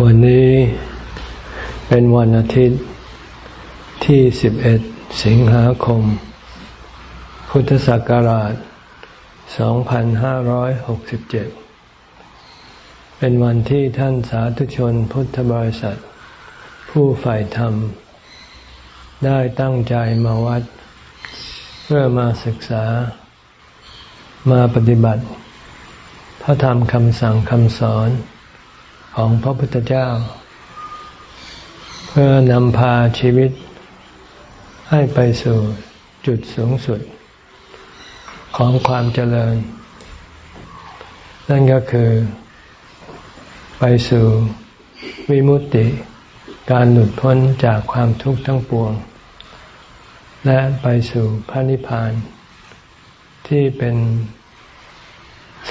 วันนี้เป็นวันอาทิตย์ที่ 11 สิงหาคม พุทธศักราช 2567 เป็นวันที่ท่านสาธุชนพุทธบริษัท ผู้ฝ่ายธรรม ได้ตั้งใจมาวัด เพื่อมาศึกษา มาปฏิบัติ พระธรรมคำสั่งคำสอน ของพระพุทธเจ้า เพื่อนำพาชีวิต ให้ไปสู่จุดสูงสุด ของความเจริญ นั่นก็คือ ไปสู่วิมุตติ การหลุดพ้นจากความทุกข์ทั้งปวง และไปสู่พระนิพพาน ที่เป็น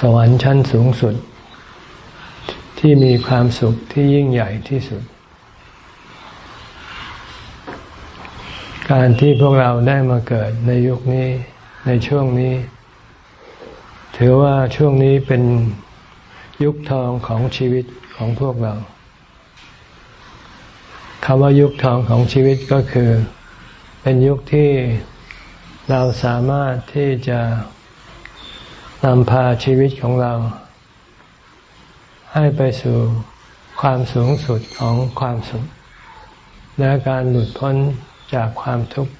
สวรรค์ชั้นสูงสุด ที่มีความสุขที่ยิ่งใหญ่ที่สุด การที่พวกเราได้มาเกิดในยุคนี้ในช่วงนี้ ถือว่าช่วงนี้เป็นยุคทองของชีวิตของพวกเราคำว่ายุคทองของชีวิตก็คือ เป็นยุคที่เราสามารถที่จะนำพาชีวิตของเรา ให้ไปสู่ความสูงสุดของความสุข และการหลุดพ้นจากความทุกข์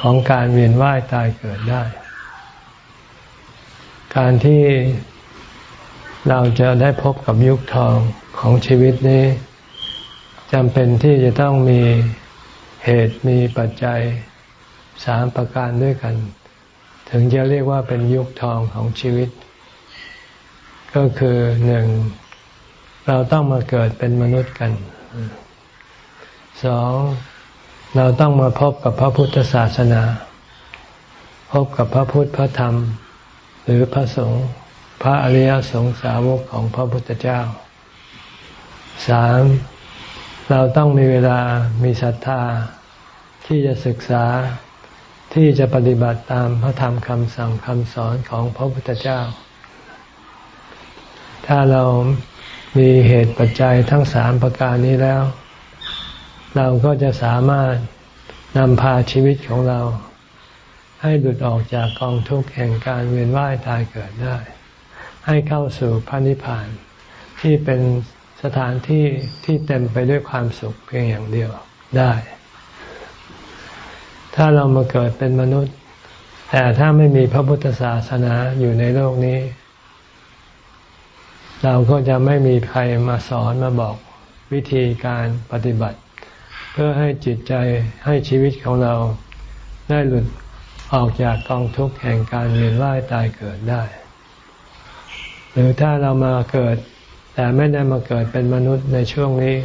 ของการเวียนว่ายตายเกิดได้ การที่เราจะได้พบกับยุคทองของชีวิตนี้จำเป็นที่จะต้องมีเหตุมีปัจจัยสามประการด้วยกัน ถึงจะเรียกว่าเป็นยุคทองของชีวิต ก็คือหนึ่งเราต้องมาเกิดเป็นมนุษย์กันสองเราต้องมาพบกับพระพุทธศาสนา พบกับพระพุทธพระธรรม หรือพระสงฆ์พระอริยสงสาวกของพระพุทธเจ้าสามเราต้องมีเวลามีศรัทธา ที่จะศึกษาที่จะปฏิบัติตามพระธรรมคำสั่งคำสอนของพระพุทธเจ้า ถ้าเรามีเหตุปัจจัยทั้งสามประการนี้แล้ว เราก็จะสามารถนำพาชีวิตของเรา ให้หลุดออกจากกองทุกข์แห่งการเวียนว่ายตายเกิดได้ ให้เข้าสู่พระนิพพานที่เป็นสถานที่ที่เต็มไปด้วยความสุขเพียงอย่างเดียวได้ ถ้าเรามาเกิดเป็นมนุษย์ แต่ถ้าไม่มีพระพุทธศาสนาอยู่ในโลกนี้ เราก็จะไม่มีใครมาสอนมาบอกวิธีการปฏิบัติ เพื่อให้จิตใจให้ชีวิตของเราได้หลุดออกจากกองทุกข์แห่งการเวียนว่ายตายเกิดได้ หรือถ้าเรามาเกิด แต่ไม่ได้มาเกิดเป็นมนุษย์ในช่วงนี้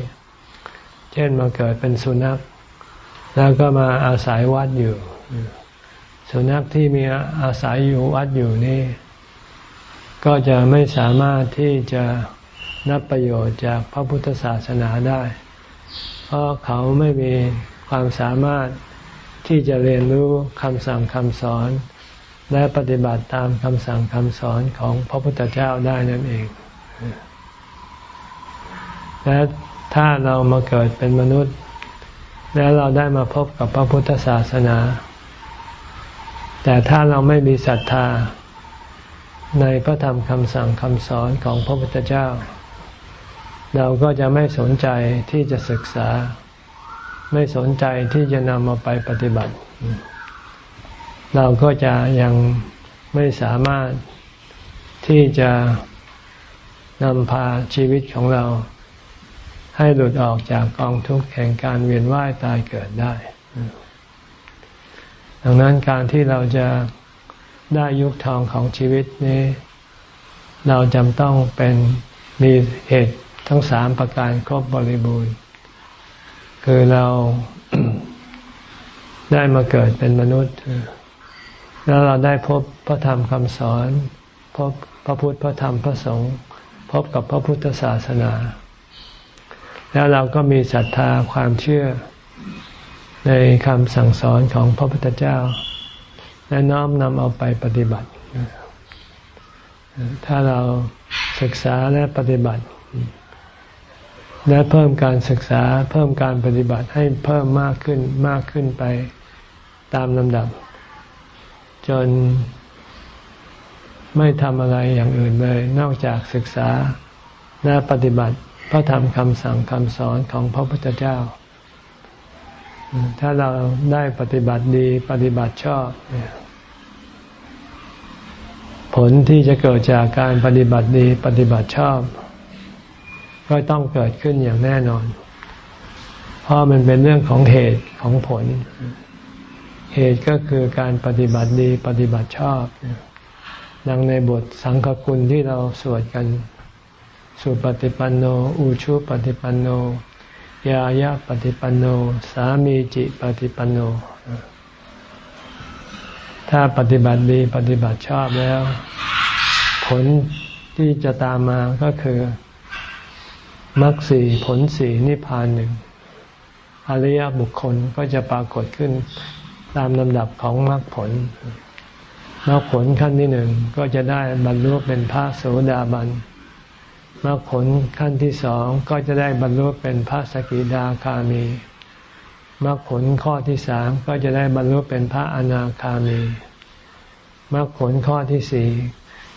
เช่นมาเกิดเป็นสุนัข แล้วก็มาอาศัยวัดอยู่ สุนัขที่มีอาศัยอยู่วัดอยู่นี่ ก็จะไม่สามารถที่จะนับประโยชน์จากพระพุทธศาสนาได้ เพราะเขาไม่มีความสามารถที่จะเรียนรู้คำสั่งคำสอน และปฏิบัติตามคำสั่งคำสอนของพระพุทธเจ้าได้นั่นเอง และถ้าเรามาเกิดเป็นมนุษย์ แล้วเราได้มาพบกับพระพุทธศาสนา แต่ถ้าเราไม่มีศรัทธา ในพระธรรมคำสั่งคำสอนของพระพุทธเจ้า เราก็จะไม่สนใจที่จะศึกษา ไม่สนใจที่จะนำมาไปปฏิบัติ เราก็จะยังไม่สามารถที่จะนำพาชีวิตของเรา ให้หลุดออกจากกองทุกข์แห่งการเวียนว่ายตายเกิดได้ ดังนั้นการที่เราจะ ได้ยุคทองของชีวิตนี้ เราจำต้องเป็นมีเหตุทั้งสามประการครบบริบูรณ์ คือเราได้มาเกิดเป็นมนุษย์ แล้วเราได้พบพระธรรมคำสอน พบพระพุทธพระธรรมพระสงฆ์พบกับพระพุทธศาสนา แล้วเราก็มีศรัทธาความเชื่อในคำสั่งสอนของพระพุทธเจ้า และน้อมนำเอาไปปฏิบัติ ถ้าเราศึกษาและปฏิบัติ และเพิ่มการศึกษาเพิ่มการปฏิบัติให้เพิ่มมากขึ้นมากขึ้นไปตามลำดับ จนไม่ทำอะไรอย่างอื่นเลย นอกจากศึกษาและปฏิบัติพระธรรมคำสั่งคำสอนของพระพุทธเจ้า ถ้าเราได้ปฏิบัติดีปฏิบัติชอบ ผลที่จะเกิดจากการปฏิบัติดีปฏิบัติชอบ ก็ต้องเกิดขึ้นอย่างแน่นอน เพราะมันเป็นเรื่องของเหตุของผล เหตุก็คือการปฏิบัติดีปฏิบัติชอบดังในบทสังฆคุณที่เราสวดกัน สุปฏิปันโน อุชุปฏิปันโน ยายะปฏิปันโน สามีจิปฏิปันโน ถ้าปฏิบัติดีปฏิบัติชอบแล้ว ผลที่จะตามมาก็คือมรรคสี่ผลสี่นิพพานหนึ่งอริยบุคคลก็จะปรากฏขึ้นตามลำดับของมรรคผลมรรคผลขั้นที่หนึ่งก็จะได้บรรลุเป็นพระโสดาบันมรรคผลขั้นที่สองก็จะได้บรรลุเป็นพระสกิดาคามี มรรคผลข้อที่สามก็จะได้บรรลุเป็นพระอนาคามีมรรคผลข้อที่สี่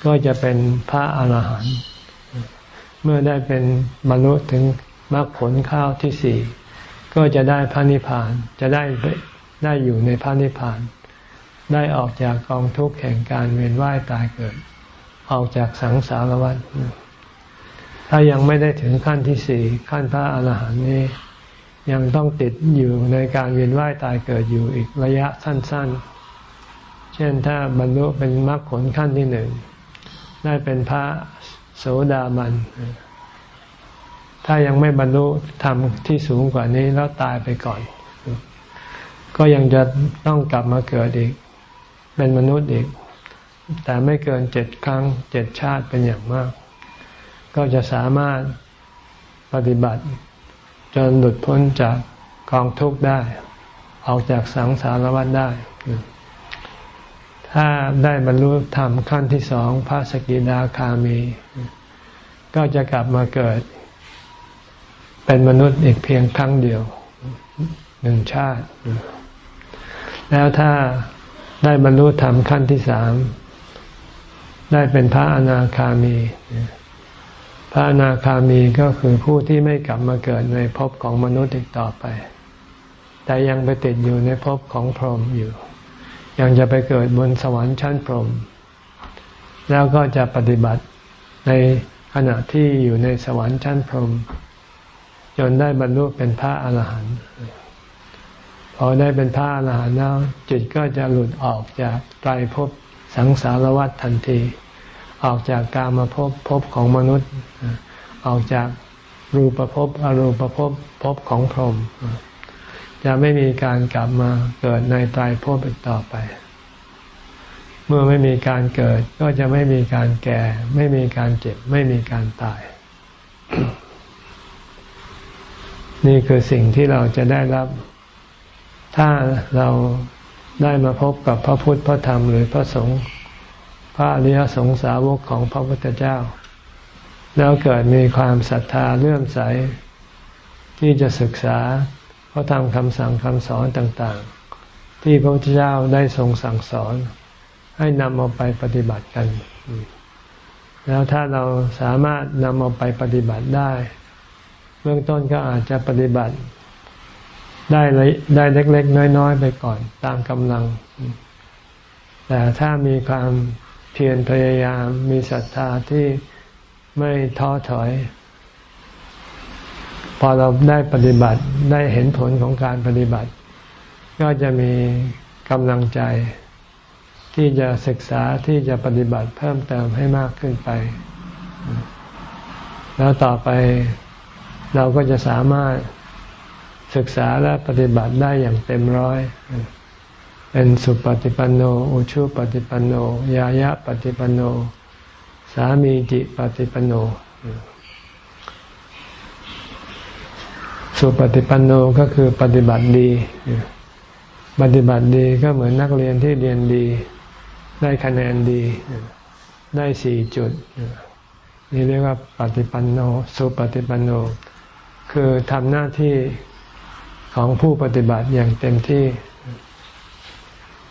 ก็จะเป็นพระอรหันต์เมื่อได้เป็นบรรลุถึงมรรคผลข้าวที่สี่ก็จะได้พระนิพพาน จะได้ได้อยู่ในพระนิพพาน ได้ออกจากกองทุกข์แห่งการเวียนว่ายตายเกิด ออกจากสังสารวัฏถ้ายังไม่ได้ถึงขั้นที่สี่ขั้นพระอรหันต์นี้ ยังต้องติดอยู่ในการเวียนว่ายตายเกิดอยู่อีกระยะสั้น ๆ เช่นถ้าบรรลุเป็นมรรคผลขั้นที่หนึ่งได้เป็นพระโสดาบัน ถ้ายังไม่บรรลุธรรมที่สูงกว่านี้แล้วตายไปก่อน ก็ยังจะต้องกลับมาเกิดอีก เป็นมนุษย์อีก แต่ไม่เกินเจ็ดครั้งเจ็ดชาติเป็นอย่างมาก ก็จะสามารถปฏิบัติ จนหลุดพ้นจากกองทุกข์ได้ ออกจากสังสารวัฏได้ ถ้าได้บรรลุธรรมขั้นที่สองพระสกิดาคามี ก็จะกลับมาเกิด เป็นมนุษย์อีกเพียงครั้งเดียวหนึ่งชาติ แล้วถ้าได้บรรลุธรรมขั้นที่สาม ได้เป็นพระอนาคามี พระอนาคามีก็คือผู้ที่ไม่กลับมาเกิดในภพของมนุษย์อีกต่อไป แต่ยังไปติดอยู่ในภพของพรหมอยู่ ยังจะไปเกิดบนสวรรค์ชั้นพรหม แล้วก็จะปฏิบัติในขณะที่อยู่ในสวรรค์ชั้นพรหมจนได้บรรลุเป็นพระอรหันต์ พอได้เป็นพระอรหันต์แล้วจิตก็จะหลุดออกจากไตรภพสังสารวัฏทันที ออกจากกามาพภพบของมนุษย์ ออกจากรูปภพอรูปภพภพของพรหมจะไม่มีการกลับมาเกิดในไตรภพอีกต่อไป เมื่อไม่มีการเกิดก็จะไม่มีการแก่ ไม่มีการเจ็บ ไม่มีการตาย นี่คือสิ่งที่เราจะได้รับ ถ้าเราได้มาพบกับพระพุทธพระธรรมหรือพระสงฆ์ พระอริยสงสาวกของพระพุทธเจ้า แล้วเกิดมีความศรัทธาเลื่อมใส ที่จะศึกษาพระธรรมคำสั่งคำสอนต่างๆ ที่พระพุทธเจ้าได้ทรงสั่งสอน ให้นำเอาไปปฏิบัติกัน แล้วถ้าเราสามารถนำเอาไปปฏิบัติได้ เบื้องต้นก็อาจจะปฏิบัติได้ได้เล็ก ๆ น้อย ๆ ไปก่อนตามกำลัง แต่ถ้ามีความ เพียรพยายามมีศรัทธาที่ไม่ท้อถอย พอเราได้ปฏิบัติได้เห็นผลของการปฏิบัติ ก็จะมีกำลังใจ ที่จะศึกษาที่จะปฏิบัติเพิ่มเติมให้มากขึ้นไป แล้วต่อไปเราก็จะสามารถศึกษาและปฏิบัติได้อย่างเต็มร้อย เป็นสุปฏิปันโน อุชุปฏิปันโน ยายะปฏิปันโน สามีจิปฏิปันโน สุปฏิปันโนก็คือปฏิบัติดี ปฏิบัติดีก็เหมือนนักเรียนที่เรียนดี ได้คะแนนดี ได้สี่จุด นี่เรียกว่าปฏิปันโน สุปฏิปันโน คือทำหน้าที่ของผู้ปฏิบัติอย่างเต็มที่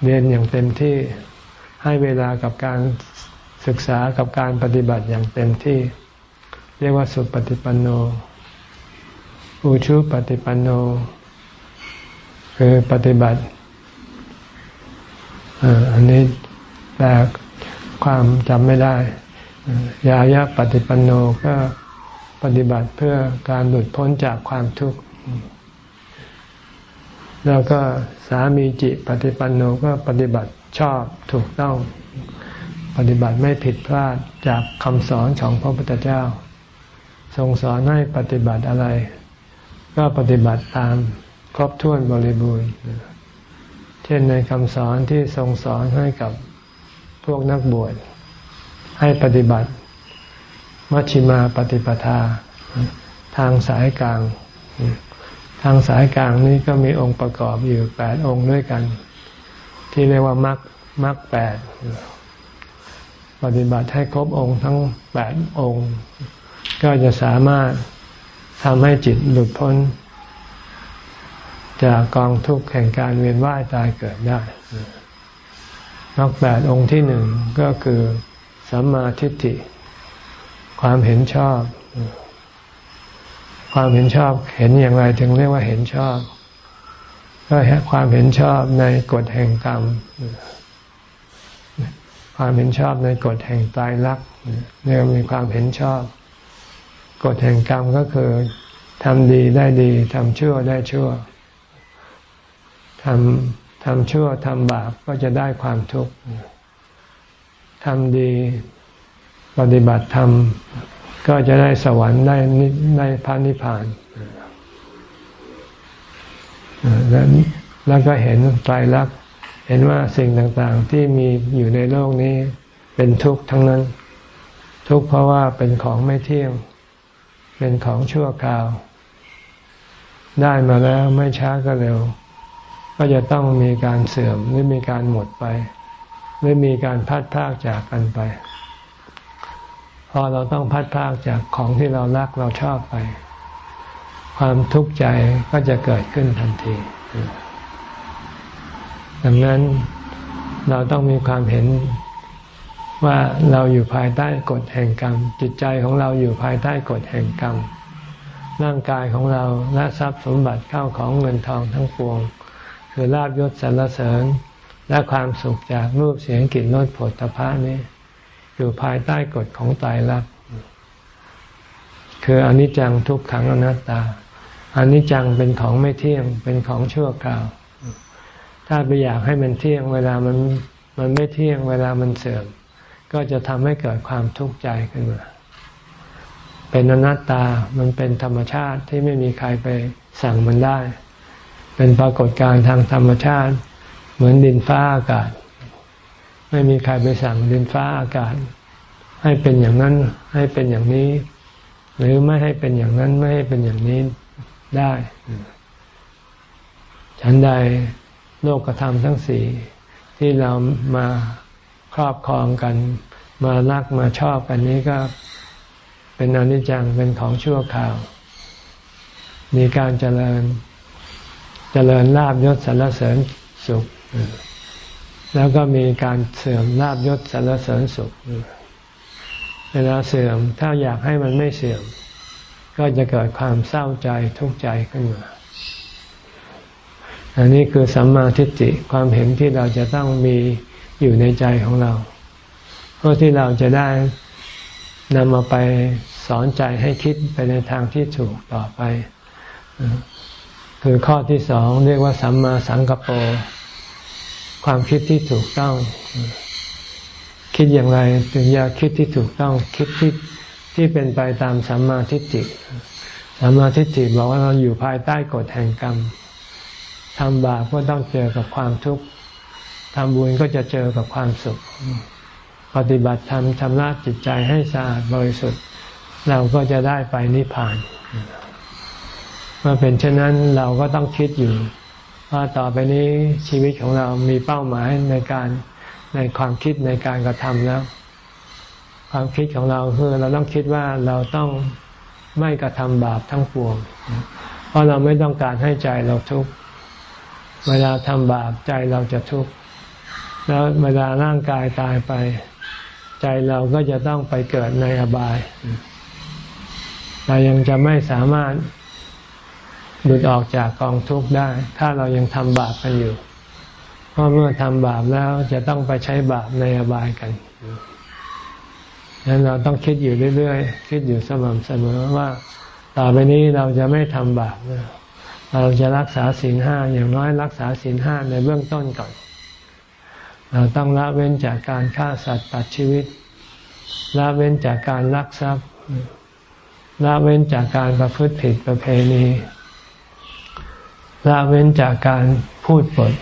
เรียนอย่างเต็มที่ให้เวลากับการศึกษากับการปฏิบัติอย่างเต็มที่ เรียกว่าสุปฏิปันโนอุชุปฏิปันโน คือปฏิบัติอันนี้แปลความจำไม่ได้ ยายะปฏิปันโนก็ปฏิบัติเพื่อการหลุดพ้นจากความทุกข์ แล้วก็สามีจิปฏิปันโนก็ปฏิบัติชอบถูกต้อง ปฏิบัติไม่ผิดพลาดจากคำสอนของพระพุทธเจ้า ทรงสอนให้ปฏิบัติอะไร ก็ปฏิบัติตามครบถ้วนบริบูรณ์ เช่นในคำสอนที่ทรงสอนให้กับพวกนักบวชให้ปฏิบัติมัชฌิมาปฏิปทา ทางสายกลาง ทางสายกลางนี้ก็มีองค์ประกอบอยู่แปดองค์ด้วยกัน ที่เรียกว่ามรรคมรรคแปดปฏิบัติให้ครบองค์ทั้งแปดองค์ ก็จะสามารถทำให้จิตหลุดพ้น จากกองทุกข์แห่งการเวียนว่ายตายเกิดได้มรรคแปดองค์ที่หนึ่งก็คือสัมมาทิฏฐิ ความเห็นชอบ ความเห็นชอบเห็นอย่างไรถึงเรียกว่าเห็นชอบ ก็ความเห็นชอบในกฎแห่งกรรม ความเห็นชอบในกฎแห่งตายรักเนี่ยมีความเห็นชอบ กฎแห่งกรรมก็คือทำดีได้ดีทำชั่วได้ชั่วทำทำชั่วทำบาปก็จะได้ความทุกข์ทำดี ปฏิบัติธรรม ก็จะได้สวรรค์ได้ได้พระนิพพานแล้วก็เห็นไตรลักษณ์เห็นว่าสิ่งต่างๆที่มีอยู่ในโลกนี้เป็นทุกข์ทั้งนั้น ทุกข์เพราะว่าเป็นของไม่เที่ยง เป็นของชั่วคราว ได้มาแล้วไม่ช้าก็เร็ว ก็จะต้องมีการเสื่อมหรือมีการหมดไป หรือมีการพัดพากจากกันไป พอเราต้องพัดพากจากของที่เรารักเราชอบไป ความทุกข์ใจก็จะเกิดขึ้นทันที ดังนั้นเราต้องมีความเห็นว่าเราอยู่ภายใต้กฎแห่งกรรม จิตใจของเราอยู่ภายใต้กฎแห่งกรรม ร่างกายของเราและทรัพย์สมบัติเข้าของเงินทองทั้งปวง คือลาบยศสรรเสริญและความสุขจากรูปเสียงกลิ่นรสผลตภะนี้ อยู่ภายใต้กฎของตายรักคืออนิจจังทุกขังอนัตตาอนิจจังเป็นของไม่เที่ยง เป็นของชั่วคราว ถ้าไปอยากให้มันเที่ยง เวลามันมันไม่เที่ยง เวลามันเสื่อม ก็จะทำให้เกิดความทุกข์ใจขึ้นมา เป็นอนัตตา มันเป็นธรรมชาติที่ไม่มีใครไปสั่งมันได้ เป็นปรากฏการณ์ทางธรรมชาติ เหมือนดินฟ้าอากาศ ไม่มีใครไปสั่งดินฟ้าอากาศ ให้เป็นอย่างนั้น ให้เป็นอย่างนี้ หรือไม่ให้เป็นอย่างนั้นไม่ให้เป็นอย่างนี้ได้ ฉันใดโลกธรรมทั้งสี่ที่เรามาครอบครองกัน มารักมาชอบกันนี้ก็เป็นอนิจจังเป็นของชั่วคราว มีการเจริญ เจริญลาบยศสรรเสริญสุข แล้วก็มีการเสื่อมลาบยศสรรเสริญสุข เวลาเสื่อมถ้าอยากให้มันไม่เสื่อม ก็จะเกิดความเศร้าใจทุกข์ใจขึ้นมา อันนี้คือสัมมาทิฏฐิความเห็นที่เราจะต้องมีอยู่ในใจของเรา เพื่อที่เราจะได้นำมาไปสอนใจให้คิดไปในทางที่ถูกต่อไป คือข้อที่สองเรียกว่าสัมมาสังกปร ความคิดที่ถูกต้อง คิดอย่างไรถึงจะคิดที่ถูกต้อง คิดที่ที่เป็นไปตามสัมมาทิฏฐิสัมมาทิฏฐิบอกว่าเราอยู่ภายใต้กฎแห่งกรรมทำบาปก็ต้องเจอกับความทุกข์ทำบุญก็จะเจอกับความสุข ปฏิบัติธรรมชำระจิตใจให้สะอาดบริสุทธิ์ เราก็จะได้ไปนิพพานเมื่อเป็นเช่นนั้นเราก็ต้องคิดอยู่ ว่าต่อไปนี้ชีวิตของเรามีเป้าหมายในการในความคิดในการกระทำแล้ว ความคิดของเราคือเราต้องคิดว่าเราต้องไม่กระทำบาปทั้งปวง เพราะเราไม่ต้องการให้ใจเราทุกข์เวลาทำบาปใจเราจะทุกข์แล้วเวลาร่างกายตายไป ใจเราก็จะต้องไปเกิดในอบาย เรายังจะไม่สามารถ หลุดออกจากกองทุกข์ได้ ถ้าเรายังทำบาปกันอยู่เพราะเมื่อทำบาปแล้วจะต้องไปใช้บาปในอบายกันดังนั้นเราต้องคิดอยู่เรื่อยๆ คิดอยู่สม่ำเสมอว่าต่อไปนี้เราจะไม่ทำบาปเราจะรักษาศีลห้าอย่างน้อยรักษาศีลห้าในเบื้องต้นก่อน เราต้องละเว้นจากการฆ่าสัตว์ตัดชีวิต ละเว้นจากการลักทรัพย์ ละเว้นจากการประพฤติผิดประเพณี ละเว้นจากการพูดปด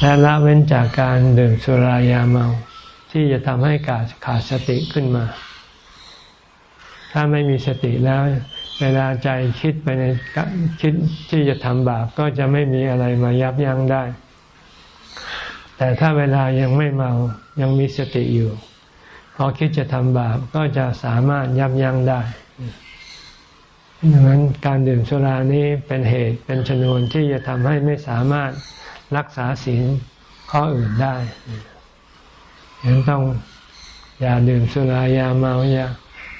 และละเว้นจากการดื่มสุรายาเมา ที่จะทำให้ขาดขาดสติขึ้นมา ถ้าไม่มีสติแล้ว เวลาใจคิดไปในคิดที่จะทำบาปก็จะไม่มีอะไรมายับยั้งได้ แต่ถ้าเวลายังไม่เมายังมีสติอยู่พอคิดจะทำบาปก็จะสามารถยับยั้งได้ ดังนั้นการดื่มสุรานี้เป็นเหตุเป็นชนวนที่จะทำให้ไม่สามารถรักษาศีลข้ออื่นได้ยังต้องอย่าดื่มสุราอย่าเมาอย่า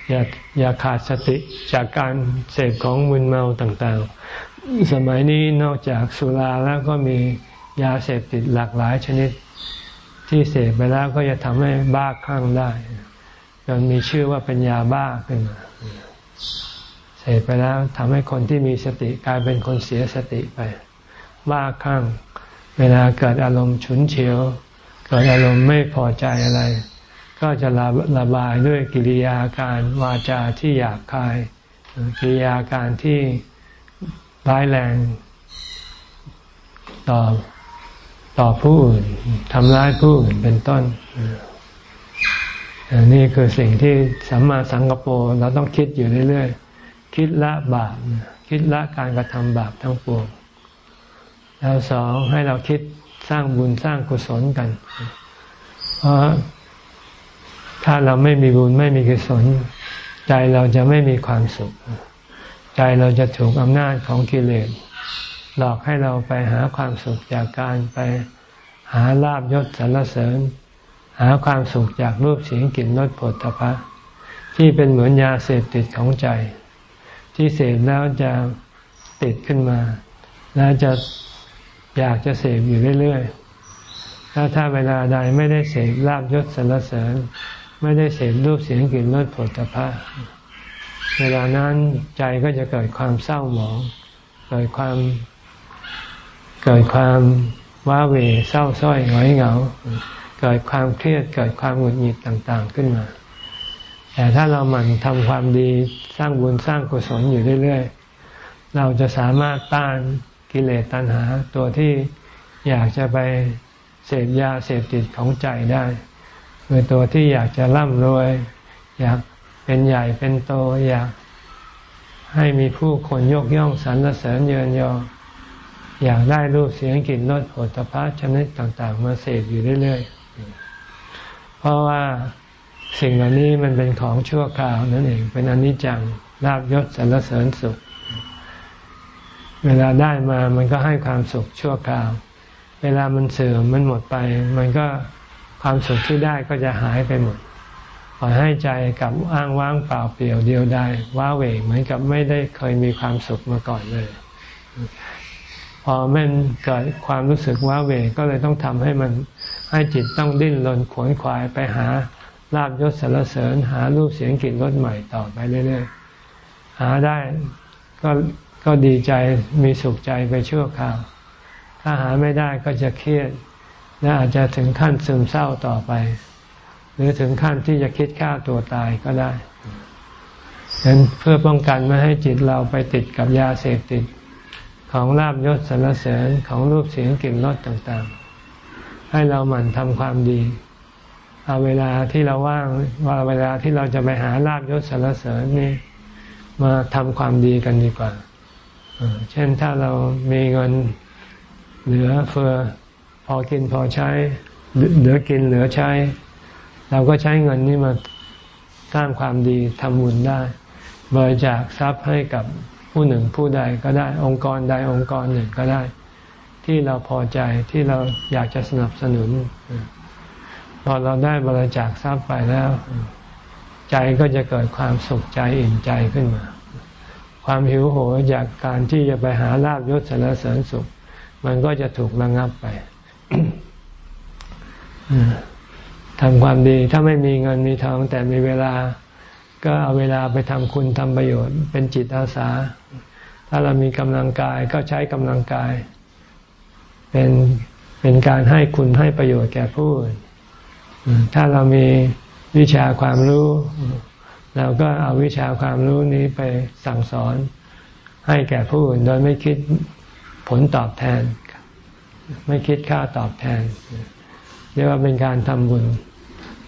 อย่าอย่าขาดสติจากการเสพของมึนเมาต่างๆ สมัยนี้นอกจากสุราแล้วก็มียาเสพติดหลากหลายชนิด ที่เสพไปแล้วก็จะทำให้บ้าคลั่งได้จนมีชื่อว่าเป็นยาบ้าขึ้นมา เสพไปแล้วทำให้คนที่มีสติกลายเป็นคนเสียสติไปบ้าคลั่ง เวลาเกิดอารมณ์ฉุนเฉียว เกิดอารมณ์ไม่พอใจอะไร ก็จะระระบายด้วยกิริยาการวาจาที่หยาบคาย กิริยาการที่ร้ายแรงต่อต่อผู้อื่นทำร้ายผู้อื่นเป็นต้นนี่คือสิ่งที่สัมมาสังกปรเราต้องคิดอยู่เรื่อยๆ คิดละบาปคิดละการกระทำบาปทั้งปวงแล้วสองให้เราคิดสร้างบุญสร้างกุศลกัน เพราะถ้าเราไม่มีบุญไม่มีกุศล ใจเราจะไม่มีความสุข ใจเราจะถูกอำนาจของกิเลสหลอกให้เราไปหาความสุขจากการไปหาลาบยศสรรเสริญ หาความสุขจากรูปเสียงกลิ่นรสผลตภะที่เป็นเหมือนยาเสพติดของใจ ที่เสพแล้วจะติดขึ้นมา แล้วจะอยากจะเสพอยู่เรื่อยๆถ้าถ้าเวลาใดไม่ได้เสพลาบยศสรรเสริญ ไม่ได้เสพรูปเสียงกลิ่นรสผลิตภัณฑ์เวลานั้นใจก็จะเกิดความเศร้าหมอง เกิดความเกิดความว้าเหวเศร้าส้อยหงอยเหงา เกิดความเครียดเกิดความหงุดหงิดต่างๆขึ้นมา แต่ถ้าเราหมั่นทำความดี สร้างบุญสร้างกุศลอยู่เรื่อยๆ เราจะสามารถต้านกิเลสตัณหา ตัวที่อยากจะไปเสพยาเสพติดของใจได้คือตัวที่อยากจะร่ำรวย อยากเป็นใหญ่เป็นโตอยากให้มีผู้คนยกย่องสรรเสริญเยินยอ อยากได้รูปเสียงกลิ่นรสผลิตภัณฑ์ชนิดต่าง ๆ มาเสพอยู่เรื่อยๆ เพราะว่า สิ่งเหล่านี้มันเป็นของชั่วคราวนั่นเอง เป็นอนิจจังลาบยศสรรเสริญสุข เวลาได้มามันก็ให้ความสุขชั่วคราว เวลามันเสื่อมมันหมดไป มันก็ความสุขที่ได้ก็จะหายไปหมดปล่อยให้ใจกับอ้างว้างเปล่าเปลี่ยวเดียวได้ว้าเหวเหมือนกับไม่ได้เคยมีความสุขมาก่อนเลย พอมันเกิดความรู้สึกว้าเหวก็เลยต้องทำให้มันให้จิตต้องดิ้นรนขวนขวายไปหา ลาบยศสารเสริญ หารูปเสียงกลิ่นรสใหม่ต่อไปเรื่อยๆหาได้ก็ก็ดีใจมีสุขใจไปชั่วคราว ถ้าหาไม่ได้ก็จะเครียดและอาจจะถึงขั้นซึมเศร้าต่อไป หรือถึงขั้นที่จะคิดฆ่าตัวตายก็ได้ฉะนั้นเพื่อป้องกันไม่ให้จิตเราไปติดกับยาเสพติดของลาบยศสรรเสริญของรูปเสียงกลิ่นรสต่างๆ ให้เราหมั่นทำความดี เอาเวลาที่เราว่างว่าเวลาที่เราจะไปหาลาบยศสารเสริญนี่มาทำความดีกันดีกว่าเช่นถ้าเรามีเงินเหลือเฟือพอกินพอใช้ เหลือกินเหลือใช้ เราก็ใช้เงินนี้มาสร้างความดีทำบุญได้ บริจาคทรัพย์ให้กับผู้หนึ่งผู้ใดก็ได้ องค์กรใดองค์กรหนึ่งก็ได้ ที่เราพอใจที่เราอยากจะสนับสนุน พอเราได้บริจาคทรัพย์ไปแล้ว ใจก็จะเกิดความสุขใจอิ่มใจขึ้นมา ความหิวโหยจากการที่จะไปหาลาบยศสารเสริญสุข มันก็จะถูกระงับไปทำความดีถ้าไม่มีเงินมีทองแต่มีเวลา ก็เอาเวลาไปทำคุณทำประโยชน์เป็นจิตอาสา ถ้าเรามีกำลังกายก็ใช้กำลังกาย เป็นเป็นการให้คุณให้ประโยชน์แก่ผู้อื่น ถ้าเรามีวิชาความรู้ เราก็เอาวิชาความรู้นี้ไปสั่งสอนให้แก่ผู้อื่นโดยไม่คิดผลตอบแทน ไม่คิดค่าตอบแทน เรียกว่าเป็นการทำบุญ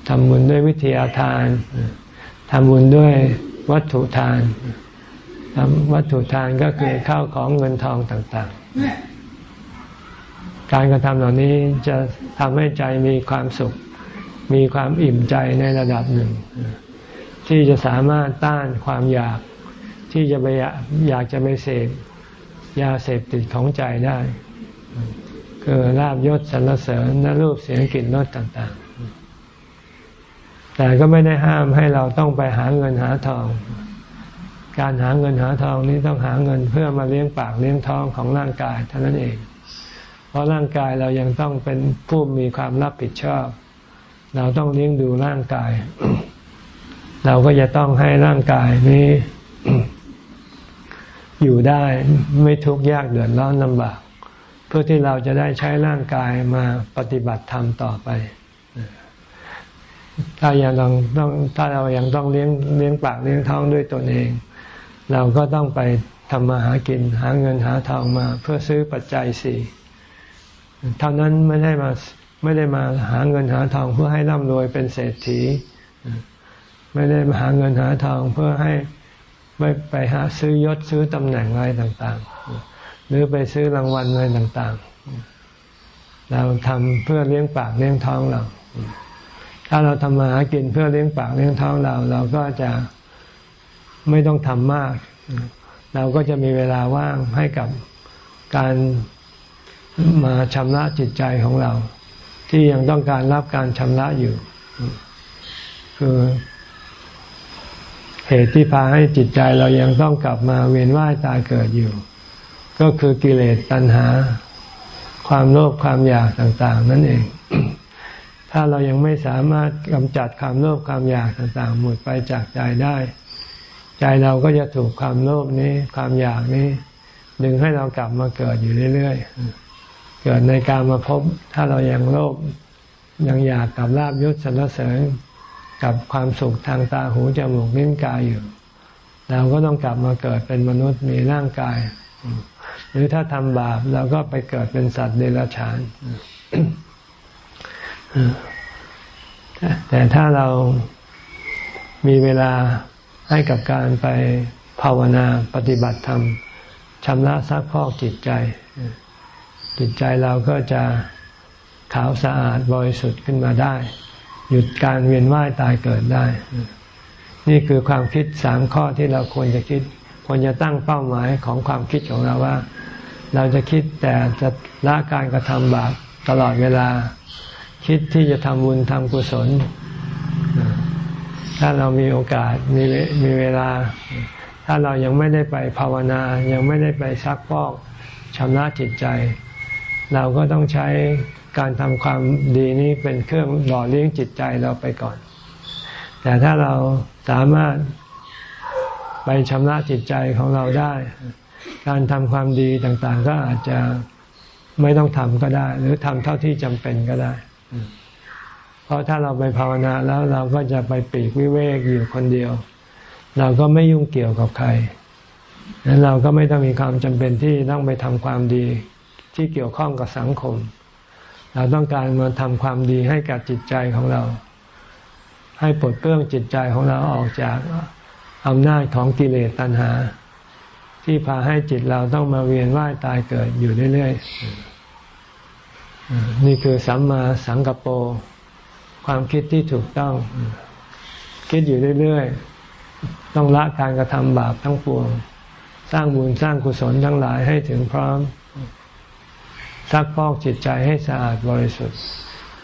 ทำบุญด้วยวิทยาทานทำบุญด้วยวัตถุทานทำวัตถุทานก็คือข้าวของเงินทองต่างๆ การกระทำเหล่านี้จะทำให้ใจมีความสุข มีความอิ่มใจในระดับหนึ่ง ที่จะสามารถต้านความอยากที่จะไปอยากจะไปเสพยาเสพติดของใจได้คือลาบยศสรรเสริญนรูปเสียงกลิ่นรสต่าง ๆ แต่ก็ไม่ได้ห้ามให้เราต้องไปหาเงินหาทอง การหาเงินหาทองนี้ต้องหาเงินเพื่อมาเลี้ยงปากเลี้ยงท้องของร่างกายเท่านั้นเอง เพราะร่างกายเรายังต้องเป็นผู้มีความรับผิดชอบ เราต้องเลี้ยงดูร่างกาย เราก็จะต้องให้ร่างกายนี้อยู่ได้ไม่ทุกข์ยากเดือดร้อนลำบาก เพื่อที่เราจะได้ใช้ร่างกายมาปฏิบัติธรรมต่อไป ถ้ายังต้ององถ้าเรายังต้องเลี้ยงเลี้ยงปากเลี้ยงท้องด้วยตนเอง เราก็ต้องไปทำมาหากินหาเงินหาทองมา เพื่อซื้อปัจจัยสี่เท่านั้นไม่ได้มา ไม่ได้มาหาเงินหาทองเพื่อให้ร่ำรวยเป็นเศรษฐี ไม่ได้มาหาเงินหาทองเพื่อให้ไม่ไปหาซื้อยศซื้อตำแหน่งอะไรต่างๆ หรือไปซื้อรางวัลอะไรต่างๆ เราทำเพื่อเลี้ยงปากเลี้ยงท้องเรา ถ้าเราทำมาหากินเพื่อเลี้ยงปากเลี้ยงท้องเรา เราก็จะไม่ต้องทำมาก เราก็จะมีเวลาว่างให้กับการมาชำระจิตใจของเรา ที่ยังต้องการรับการชำระอยู่ คือเหตุที่พาให้จิตใจเรายังต้องกลับมาเวียนว่ายตายเกิดอยู่ ก็คือกิเลสตัณหา ความโลภความอยากต่างๆ นั่นเอง ถ้าเรายังไม่สามารถกำจัดความโลภความอยากต่างๆ หมดไปจากใจได้ ใจเราก็จะถูกความโลภนี้ ความอยากนี้ ดึงให้เรากลับมาเกิดอยู่เรื่อย ๆ เกิดในการมาพบถ้าเรายังโลภยังอยากกับลาบยศสรรเสริญกับความสุขทางตาหูจมูกลิ้นกายอยู่ เราก็ต้องกลับมาเกิดเป็นมนุษย์มีร่างกาย หรือถ้าทำบาปเราก็ไปเกิดเป็นสัตว์เดรัจฉานแต่ถ้าเรามีเวลาให้กับการไปภาวนาปฏิบัติธรรมชำระซักพอกจิตใจ จิตใจเราก็จะขาวสะอาดบริสุทธิ์ขึ้นมาได้ หยุดการเวียนว่ายตายเกิดได้ นี่คือความคิดสามข้อที่เราควรจะคิด ควรจะตั้งเป้าหมายของความคิดของเราว่า เราจะคิดแต่จะละการกระทำบาปตลอดเวลา คิดที่จะทำบุญทำกุศล ถ้าเรามีโอกาสมีมีเวลา ถ้าเรายังไม่ได้ไปภาวนา ยังไม่ได้ไปซักพอกชำระจิตใจ เราก็ต้องใช้การทำความดีนี้เป็นเครื่องหล่อเลี้ยงจิตใจเราไปก่อน แต่ถ้าเราสามารถไปชำระจิตใจของเราได้ การทำความดีต่างๆ ก็อาจจะไม่ต้องทำก็ได้ หรือทำเท่าที่จำเป็นก็ได้ เพราะถ้าเราไปภาวนาแล้วเราก็จะไปปีกวิเวกอยู่คนเดียว เราก็ไม่ยุ่งเกี่ยวกับใครนั้นเราก็ไม่ต้องมีความจำเป็นที่ต้องไปทำความดี ที่เกี่ยวข้องกับสังคม เราต้องการมาทำความดีให้กับจิตใจของเรา ให้ปลดเปลื้องจิตใจของเราออกจากอำนาจของกิเลสตัณหา ที่พาให้จิตเราต้องมาเวียนว่ายตายเกิดอยู่เรื่อยๆนี่คือสัมมาสังกปรความคิดที่ถูกต้อง คิดอยู่เรื่อยต้องละการกระทำบาปทั้งปวง สร้างบุญสร้างกุศลทั้งหลายให้ถึงพร้อม ซักพอกจิตใจให้สะอาดบริสุทธิ์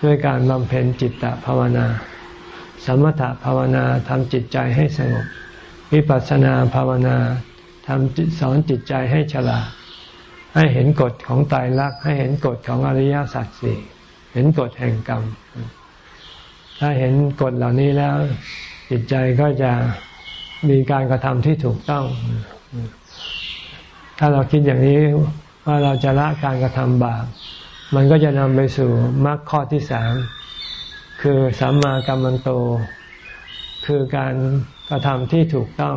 ด้วยการบำเพ็ญจิตตภาวนา สมถภาวนาทำจิตใจให้สงบ วิปัสสนาภาวนาทำสอนจิตใจให้ฉลาด ให้เห็นกฎของตายรักให้เห็นกฎของอริยสัจสี่เห็นกฎแห่งกรรม ถ้าเห็นกฎเหล่านี้แล้ว จิตใจก็จะมีการกระทำที่ถูกต้อง ถ้าเราคิดอย่างนี้ ว่าเราจะละการกระทำบาป มันก็จะนำไปสู่มรรคข้อที่สามคือสัมมากัมมันโต คือการกระทำที่ถูกต้อง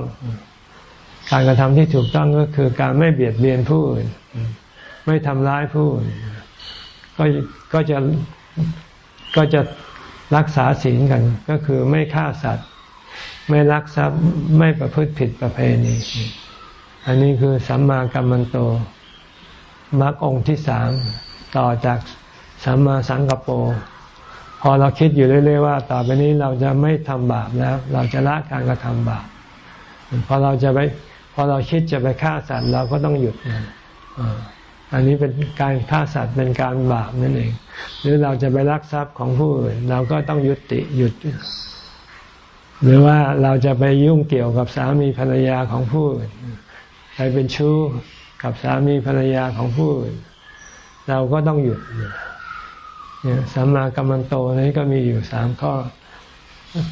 การกระทำที่ถูกต้องก็คือการไม่เบียดเบียนผู้อื่น ไม่ทำร้ายผู้อื่นก็ก็จะก็จะรักษาศีลกัน ก็คือไม่ฆ่าสัตว์ ไม่ลักทรัพย์ไม่ประพฤติผิดประเพณี อันนี้คือสัมมากัมมันโต มรรคองค์ที่สามต่อจากสัมมาสังกปรพอเราคิดอยู่เรื่อยๆว่า ต่อไปนี้เราจะไม่ทำบาปแล้ว เราจะละการกระทำบาปพอเราจะไปพอเราคิดจะไปฆ่าสัตว์เราก็ต้องหยุดอันนี้เป็นการฆ่าสัตว์เป็นการบาปนั่นเอง หรือเราจะไปลักทรัพย์ของผู้อื่นเราก็ต้องยุติหยุด หรือว่าเราจะไปยุ่งเกี่ยวกับสามีภรรยาของผู้อื่นไปเป็นชู้ กับสามีภรรยาของผู้อื่น เราก็ต้องหยุดเนี่ยสัมมากัมมันโตนี้ก็มีอยู่สามข้อ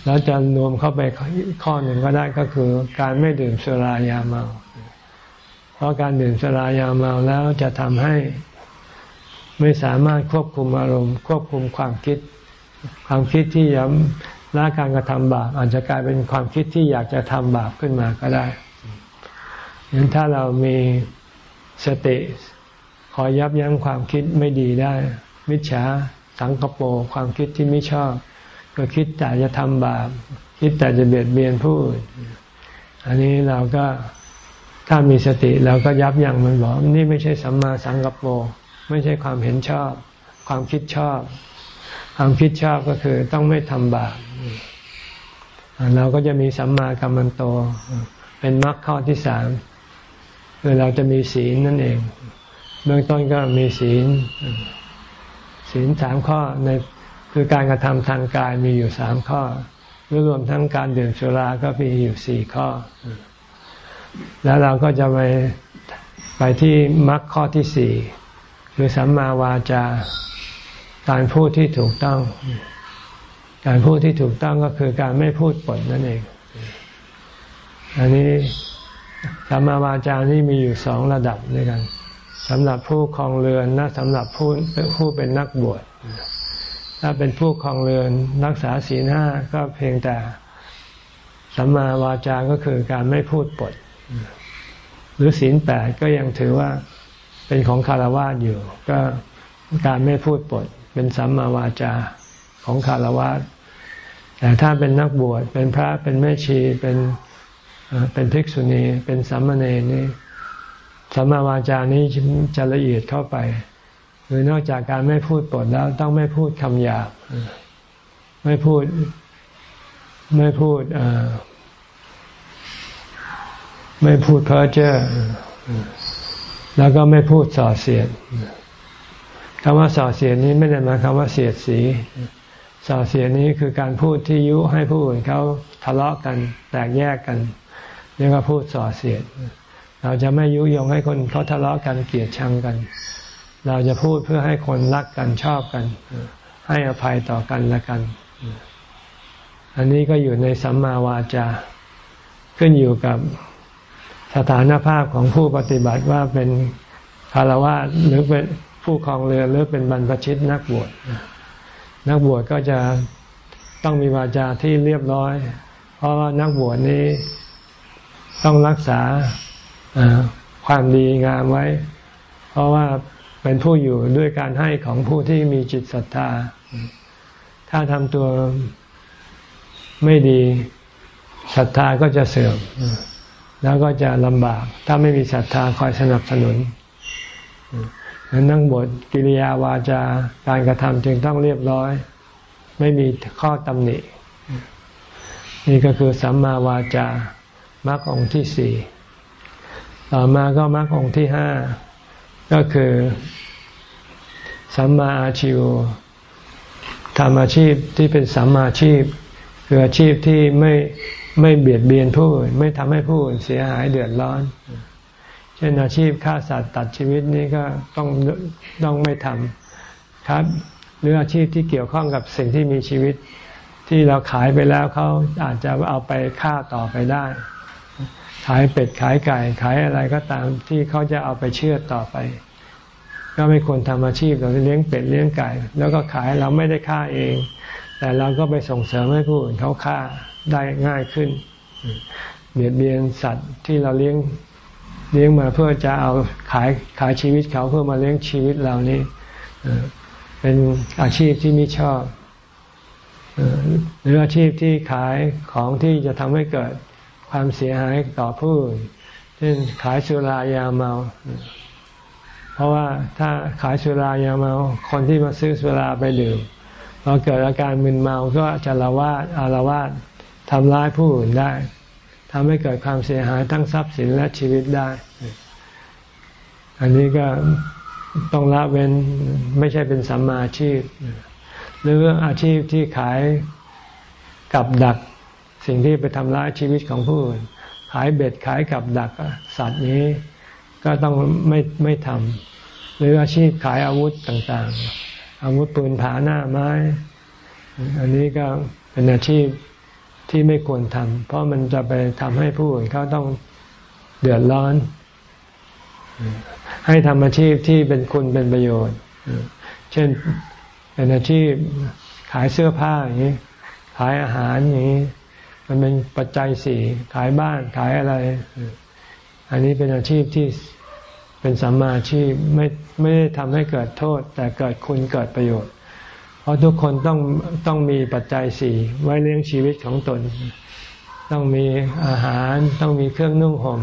แล้วจะรวมเข้าไปข้อหนึ่งก็ได้ก็คือ การไม่ดื่มสุรายาเมา เพราะการดื่มสุรายาเมาแล้วจะทำให้ไม่สามารถควบคุมอารมณ์ ควบคุมความคิด ความคิดที่ย้ำละการกระทำบาปอาจจะกลายเป็นความคิดที่อยากจะทำบาปขึ้นมาก็ได้ยันถ้าเรามี สติคอยยับยั้งความคิดไม่ดีได้ มิจฉาสังกโปรความคิดที่ไม่ชอบ ก็คิดแต่จะทำบาป คิดแต่จะเบียดเบียนผู้อื่นอันนี้เราก็ถ้ามีสติเราก็ยับยั้งมันบอกนี่ไม่ใช่สัมมาสังกโปรไม่ใช่ความเห็นชอบ ความคิดชอบ ความคิดชอบก็คือต้องไม่ทำบาปเราก็จะมีสัมมากัมมันโต เป็นมรรคข้อที่สาม คือเราจะมีศีลนั่นเอง เบื้องต้นก็มีศีล ศีลสามข้อในคือการกระทำทางกายมีอยู่สามข้อรวมทั้งการดื่มสุราก็มีอยู่สี่ข้อ แล้วเราก็จะไปไปที่มรรคข้อที่สี่คือสัมมาวาจาการพูดที่ถูกต้อง การพูดที่ถูกต้องก็คือการไม่พูดปดนั่นเอง อันนี้ สัมมาวาจานี่มีอยู่สองระดับด้วยกันสำหรับผู้คลองเรือนและสำหรับผู้ผู้เป็นนักบวชถ้าเป็นผู้คลองเรือนรักษาศีลห้าก็เพียงแต่สัมมาวาจาก็คือการไม่พูดปด หรือศีลแปดก็ยังถือว่าเป็นของคารวะอยู่ ก็การไม่พูดปด เป็นสัมมาวาจาของคารวะแต่ถ้าเป็นนักบวชเป็นพระเป็นแม่ชีเป็น เป็นภิกษุณีเป็นสัมมาเนนี่สัมมาวาจานี้จะละเอียดเข้าไปคือนอกจากการไม่พูดปดแล้วต้องไม่พูดคำหยาบไม่พูดไม่พูดไม่พูดเพ้อเจ้อแล้วก็ไม่พูดส่อเสียดคำว่าส่อเสียดนี้ไม่ได้หมายความว่าเสียดสีส่อเสียดนี้คือการพูดที่ยุให้ผู้อื่นเขาทะเลาะกัน แตกแยกกัน เรียกว่าพูดส่อเสียด เราจะไม่ยุยงให้คนเขาทะเลาะกันเกลียดชังกัน เราจะพูดเพื่อให้คนรักกันชอบกัน ให้อภัยต่อกันและกัน อันนี้ก็อยู่ในสัมมาวาจา ขึ้นอยู่กับสถานภาพของผู้ปฏิบัติว่าเป็นคารวะหรือเป็นผู้คลองเรือหรือเป็นบรรพชิตนักบวชนักบวชก็จะต้องมีวาจาที่เรียบร้อย เพราะว่านักบวชนี้ ต้องรักษาความดีงามไว้ เพราะว่าเป็นผู้อยู่ด้วยการให้ของผู้ที่มีจิตศรัทธา ถ้าทำตัวไม่ดีศรัทธาก็จะเสื่อม แล้วก็จะลำบาก ถ้าไม่มีศรัทธาคอยสนับสนุนนั้นนั่งบทกิริยาวาจาการกระทำจึงต้องเรียบร้อย ไม่มีข้อตำหนิ นี่ก็คือสัมมาวาจา มรรคองค์ที่สี่ต่อมาก็มรรคองค์ที่ห้าก็คือสัมมาอาชีวทำอาชีพที่เป็นสัมมาอาชีพ คืออาชีพที่ไม่ไม่เบียดเบียนผู้อื่นไม่ทำให้ผู้อื่นเสียหายเดือดร้อน เช่นอาชีพฆ่าสัตว์ตัดชีวิตนี่ก็ต้องต้องไม่ทำครับ หรืออาชีพที่เกี่ยวข้องกับสิ่งที่มีชีวิต ที่เราขายไปแล้วเขาอาจจะเอาไปฆ่าต่อไปได้ ขายเป็ดขายไก่ขายอะไรก็ตามที่เขาจะเอาไปเชื่อต่อไป ก็ไม่ควรทำอาชีพเราเลี้ยงเป็ดเลี้ยงไก่ แล้วก็ขายเราไม่ได้ฆ่าเอง แต่เราก็ไปส่งเสริมให้ผู้อื่นเขาฆ่าได้ง่ายขึ้นเบียดเบียนสัตว์ที่เราเลี้ยงเลี้ยงมาเพื่อจะเอาขายขายชีวิตเขาเพื่อมาเลี้ยงชีวิตเรานี่เป็นอาชีพที่ไม่ชอบหรืออาชีพที่ขายของที่จะทำให้เกิด ความเสียหายต่อผู้อื่นเช่นขายสุรายาเมา เพราะว่าถ้าขายสุรายาเมา คนที่มาซื้อสุราไปดื่มพอเกิดอาการมึนเมาก็จะละวาดอารวาดทำร้ายผู้อื่นได้ทำให้เกิดความเสียหายทั้งทรัพย์สินและชีวิตได้ อันนี้ก็ต้องละเว้นไม่ใช่เป็นสัมมาชีพ หรืออาชีพที่ขายกับดัก สิ่งที่ไปทำร้ายชีวิตของผู้อื่นขายเบ็ดขายกับดักสัตว์นี้ ก็ต้องไม่ไม่ทำหรืออาชีพขายอาวุธต่างๆ อาวุธปืนผาหน้าไม้ อันนี้ก็เป็นอาชีพที่ไม่ควรทำเพราะมันจะไปทำให้ผู้อื่นเขาต้องเดือดร้อน ให้ทำอาชีพที่เป็นคุณเป็นประโยชน์ เช่นเป็นอาชีพขายเสื้อผ้าอย่างนี้ ขายอาหารอย่างนี้ มันเป็นปัจจัยสี่ขายบ้านขายอะไร อันนี้เป็นอาชีพที่เป็นสัมมาอาชีพไม่ไม่ได้ทำให้เกิดโทษ แต่เกิดคุณเกิดประโยชน์ เพราะทุกคนต้องต้องมีปัจจัยสี่ไว้เลี้ยงชีวิตของตน ต้องมีอาหารต้องมีเครื่องนุ่งห่ม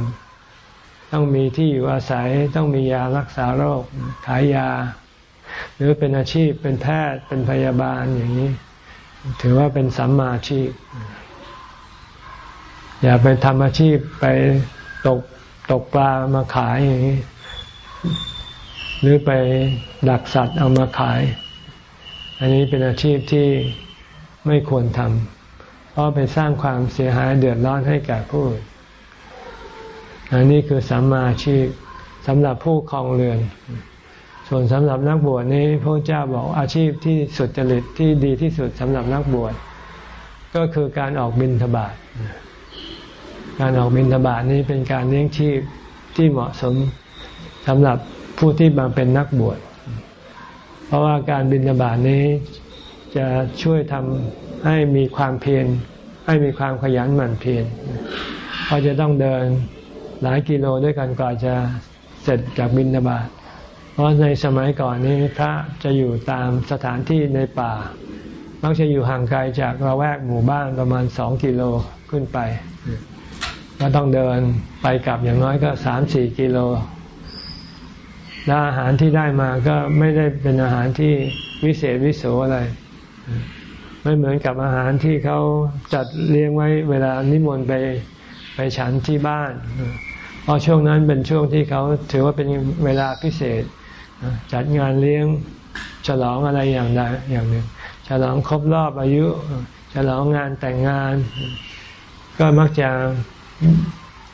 ต้องมีที่อยู่อาศัยต้องมียารักษาโรค ขายยา หรือเป็นอาชีพเป็นแพทย์เป็นพยาบาลอย่างนี้ ถือว่าเป็นสัมมาชีพ อย่าไปทำอาชีพไปตกตกปลามาขายอย่างนี้ หรือไปดักสัตว์เอามาขาย อันนี้เป็นอาชีพที่ไม่ควรทำเพราะไปสร้างความเสียหายเดือดร้อนให้แก่ผู้อื่นอันนี้คือสัมมาชีพสำหรับผู้ครองเรือน ส่วนสำหรับนักบวชนี้พระเจ้าบอกอาชีพที่สุดจริตที่ดีที่สุดสำหรับนักบวชก็คือการออกบิณฑบาต การออกบิณฑบาตนี้เป็นการเลี้ยงชีพที่เหมาะสมสำหรับผู้ที่มาเป็นนักบวช เพราะว่าการบิณฑบาตนี้จะช่วยทำให้มีความเพียรให้มีความขยันหมั่นเพียรเพราะจะต้องเดินหลายกิโลด้วยกันก่อนจะเสร็จจากบิณฑบาตเพราะในสมัยก่อนนี้พระจะอยู่ตามสถานที่ในป่า มักจะอยู่ห่างไกลจากระแวกหมู่บ้านประมาณสองกิโลขึ้นไป ก็ต้องเดินไปกลับอย่างน้อยก็สามสี่กิโลและอาหารที่ได้มาก็ไม่ได้เป็นอาหารที่วิเศษวิโสอะไร ไม่เหมือนกับอาหารที่เขาจัดเลี้ยงไว้เวลานิมนต์ไปไปฉันที่บ้านเพราะช่วงนั้นเป็นช่วงที่เขาถือว่าเป็นเวลาพิเศษ จัดงานเลี้ยงฉลองอะไรอย่างใดอย่างหนึ่งฉลองครบรอบอายุ ฉลองงานแต่งงาน ก็มักจะ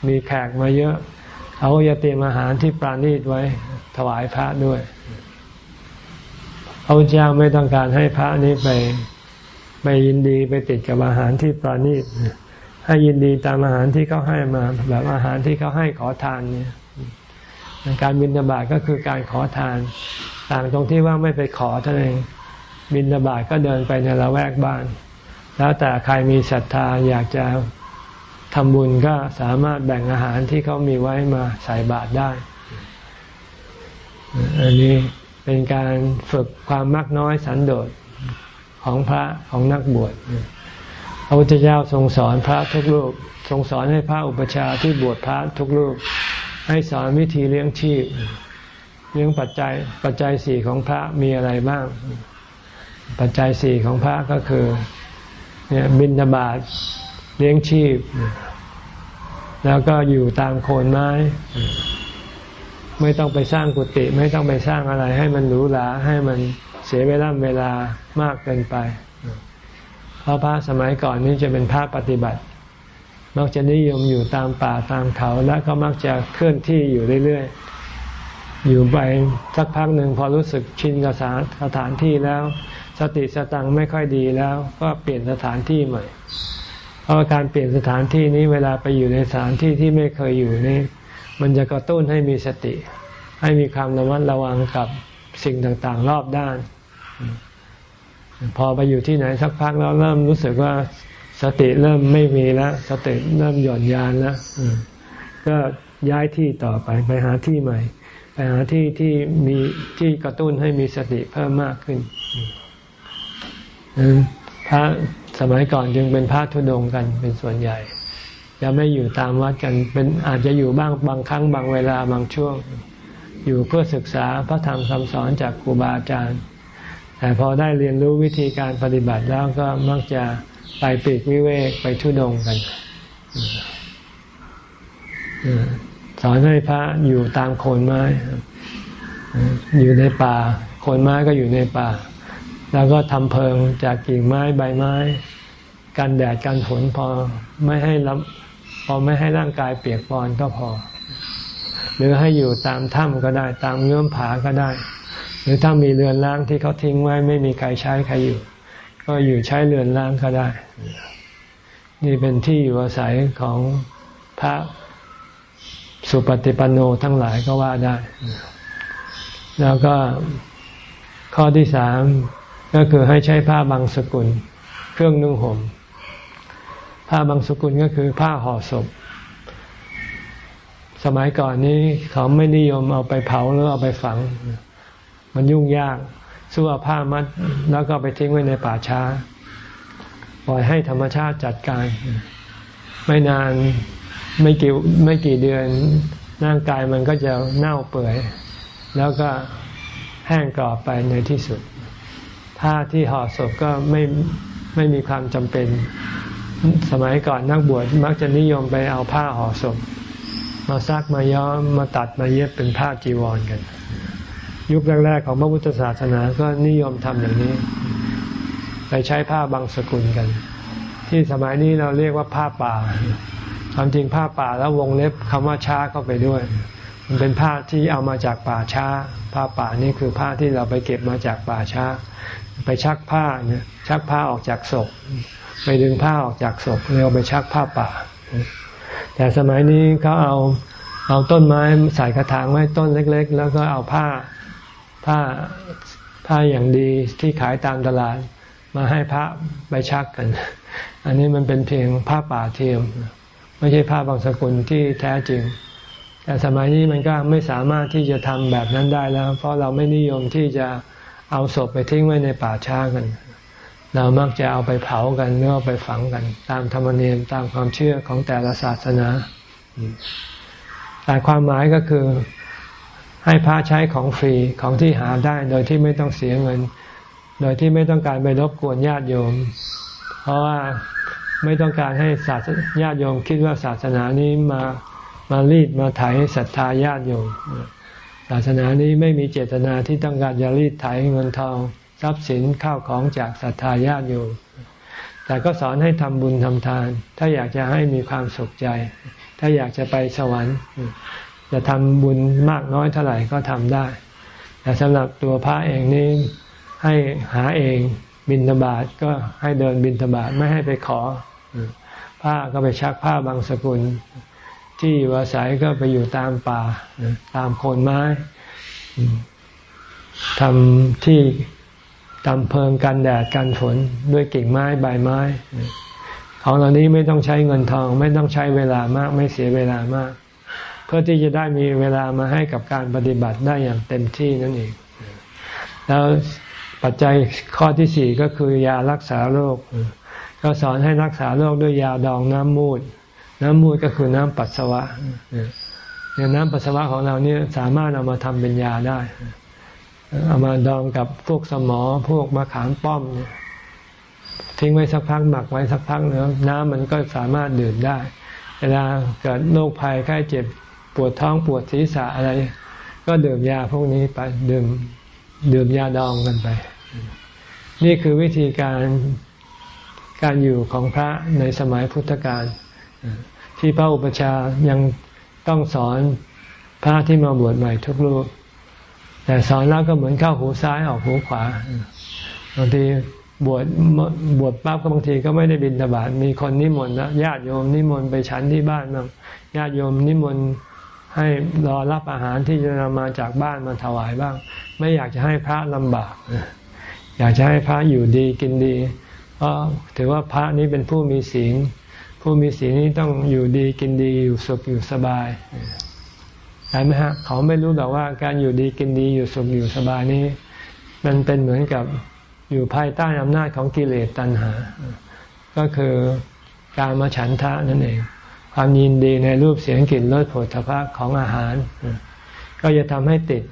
มีแขกมาเยอะ เขาจะเตรียมอาหารที่ปราณีตไว้ถวายพระด้วยพระเจ้าไม่ต้องการให้พระนี้ไปไปยินดีไปติดกับอาหารที่ปราณีตให้ยินดีตามอาหารที่เขาให้มา แบบอาหารที่เขาให้ขอทานเนี่ยการบินฑบาตก็คือการขอทาน ต่างตรงที่ว่าไม่ไปขอเท่านั้นบินฑบาตก็เดินไปในละแวกบ้าน แล้วแต่ใครมีศรัทธาอยากจะ ทำบุญก็สามารถแบ่งอาหารที่เขามีไว้มาใส่บาตรได้ อันนี้เป็นการฝึกความมักน้อยสันโดษของพระของนักบวชพระพุทธเจ้าทรงสอนพระทุกรูป ทรงสอนให้พระอุปชาที่บวชพระทุกรูป ให้สอนวิธีเลี้ยงชีพ เลี้ยงปัจจัยปัจจัยสี่ของพระมีอะไรบ้าง ปัจจัยสี่ของพระก็คือเนี่ยบินบาต เลี้ยงชีพ แล้วก็อยู่ตามโคนไม้ ไม่ต้องไปสร้างกุฏิไม่ต้องไปสร้างอะไร ให้มันหรูหราให้มันเสียเวลาเวลามากเกินไปเพราะพระสมัยก่อนนี้จะเป็นพระปฏิบัติ มักจะนิยมอยู่ตามป่าตามเขาและก็มักจะเคลื่อนที่อยู่เรื่อยๆ อยู่ไปสักพักหนึ่งพอรู้สึกชินกับสถานที่แล้ว สติสตังไม่ค่อยดีแล้ว ก็เปลี่ยนสถานที่ใหม่ เพราะการเปลี่ยนสถานที่นี้เวลาไปอยู่ในสถานที่ที่ไม่เคยอยู่นี่มันจะกระตุ้นให้มีสติ ให้มีความระมัดระวังกับสิ่งต่างๆ รอบด้าน พอไปอยู่ที่ไหนสักพักแล้วเริ่มรู้สึกว่าสติเริ่มไม่มีแล้ว สติเริ่มหย่อนยานแล้วก็ย้ายที่ต่อไปไปหาที่ใหม่ ไปหาที่ที่มีที่กระตุ้นให้มีสติเพิ่มมากขึ้นพระ สมัยก่อนจึงเป็นพระธุดงกันเป็นส่วนใหญ่จะไม่อยู่ตามวัดกันเป็นอาจจะอยู่บ้างบางครั้งบางเวลาบางช่วง อยู่เพื่อศึกษาพระธรรมคำสอนจากครูบาอาจารย์ แต่พอได้เรียนรู้วิธีการปฏิบัติแล้วก็มักจะไปปีกวิเวกไปทุดงกันสอนให้พระอยู่ตามโคนไม้ อยู่ในป่า โคนไม้ก็อยู่ในป่า แล้วก็ทำเพลิงจากกิ่งไม้ใบไม้กันแดดกันฝนพอไม่ให้รับพอไม่ให้ร่างกายเปียกปอนก็พอ หรือให้อยู่ตามถ้ำก็ได้ตามเงื่อมผาก็ได้ หรือถ้ามีเรือนร่างที่เขาทิ้งไว้ไม่มีใครใช้ใครอยู่ ก็อยู่ใช้เรือนร่างก็ได้ นี่เป็นที่อยู่อาศัยของพระสุปฏิปันโนทั้งหลายก็ว่าได้ แล้วก็ข้อที่สาม ก็คือให้ใช้ผ้าบางสกุล เครื่องนุ่งห่ม ผ้าบางสกุลก็คือผ้าห่อศพ สมัยก่อนนี้เขาไม่นิยมเอาไปเผาหรือเอาไปฝัง มันยุ่งยากสู้เอาผ้ามัดแล้วก็ไปทิ้งไว้ในป่าช้า ปล่อยให้ธรรมชาติจัดการ ไม่นานไม่กี่ไม่กี่เดือนร่างกายมันก็จะเน่าเปื่อย แล้วก็แห้งกรอบไปในที่สุด ผ้าที่ห่อศพก็ไม่ไม่มีความจำเป็น สมัยก่อนนักบวชมักจะนิยมไปเอาผ้าห่อศพ มาซักมาย้อมมาตัดมาเย็บเป็นผ้าจีวรกัน ยุคแรก ๆ ของพระพุทธศาสนาก็นิยมทำอย่างนี้ ไปใช้ผ้าบางสกุลกัน ที่สมัยนี้เราเรียกว่าผ้าป่าความจริงผ้าป่าแล้ววงเล็บคำว่าช้าเข้าไปด้วย มันเป็นผ้าที่เอามาจากป่าช้า ผ้าป่านี่คือผ้าที่เราไปเก็บมาจากป่าช้า ไปชักผ้าเนี่ยชักผ้าออกจากศพ ไปดึงผ้าออกจากศพเรียกไปชักผ้าป่า แต่สมัยนี้เขาเอาเอาต้นไม้ใส่กระถางไว้ต้นเล็ก ๆ แล้วก็เอาผ้าผ้าผ้าอย่างดีที่ขายตามตลาดมาให้พระไปชักกัน อันนี้มันเป็นเพียงผ้าป่าเทียม ไม่ใช่ผ้าบางสกุลที่แท้จริง แต่สมัยนี้มันก็ไม่สามารถที่จะทำแบบนั้นได้แล้ว เพราะเราไม่นิยมที่จะ เอาศพไปทิ้งไว้ในป่าช้ากัน เรามักจะเอาไปเผากันหรือเอาไปฝังกัน ตามธรรมเนียมตามความเชื่อของแต่ละศาสนาแต่ความหมายก็คือให้พระใช้ของฟรีของที่หาได้โดยที่ไม่ต้องเสียเงิน โดยที่ไม่ต้องการไปรบกวนญาติโยม เพราะว่าไม่ต้องการให้ศาสญาติโยมคิดว่าศาสนานี้มามารีดมาไถศรัทธาญาติโยม ศาสนานี้ไม่มีเจตนาที่ต้องการจะรีดไถเงินทอง ทรัพย์สินข้าวของจากศรัทธาญาติโยมแต่ก็สอนให้ทำบุญทำทาน ถ้าอยากจะให้มีความสุขใจ ถ้าอยากจะไปสวรรค์ จะทำบุญมากน้อยเท่าไหร่ก็ทำได้ แต่สำหรับตัวพระเองนี่ให้หาเองบินทบาทก็ให้เดินบินทบาทไม่ให้ไปขอ ผ้าก็ไปชักผ้าบางสกุล ที่อยู่อาศัยก็ไปอยู่ตามป่า ตามโคนไม้ทำที่ตำเพิงกันแดดกันฝนด้วยกิ่งไม้ใบไม้ ของเหล่านี้ไม่ต้องใช้เงินทอง ไม่ต้องใช้เวลามาก ไม่เสียเวลามาก เพื่อที่จะได้มีเวลามาให้กับการปฏิบัติได้อย่างเต็มที่นั่นเอง แล้วปัจจัยข้อที่สี่ก็คือยารักษาโรคก็สอนให้รักษาโรคด้วยยาดองน้ำมูด น้ำมูดก็คือน้ำปัสสาวะเนี่ยน้ำปัสสาวะของเราเนี่ยสามารถเอามาทำเป็นยาได้ เอามาดองกับพวกสมอพวกมะขามป้อมทิ้งไว้สักพักหมักไว้สักพักเนื้อน้ำมันก็สามารถดื่มได้ เวลาเกิดโรคภัยไข้เจ็บปวดท้องปวดศีรษะอะไร ก็ดื่มยาพวกนี้ไปดื่มดื่มยาดองกันไป นี่คือวิธีการการอยู่ของพระในสมัยพุทธกาล ที่พระอุปชายังต้องสอนพระที่มาบวชใหม่ทุกรูป แต่สอนแล้วก็เหมือนเข้าหูซ้ายออกหูขวาบางทีบวชบวชปั๊บก็บางทีก็ไม่ได้บินตบาทมีคนนิมนต์แล้วญาติโยมนิมนต์ไปฉันที่บ้านบ้างญาติโยมนิมนต์ให้รอรับอาหารที่จะนำมาจากบ้านมาถวายบ้าง ไม่อยากจะให้พระลำบาก อยากจะให้พระอยู่ดีกินดี เพราะถือว่าพระนี้เป็นผู้มีศีล ผู้มีศีลนี้ต้องอยู่ดีกินดีอยู่สุขอยู่สบายใช่ไหมฮะเขาไม่รู้หรอกว่าการอยู่ดีกินดีอยู่สุขอยู่สบายนี้ มันเป็นเหมือนกับอยู่ภายใต้อำนาจของกิเลสตัณหา ก็คือการมาฉันทะนั่นเอง ความยินดีในรูปเสียงกลิ่นรสผลทพะของอาหาร ก็จะทำให้ติด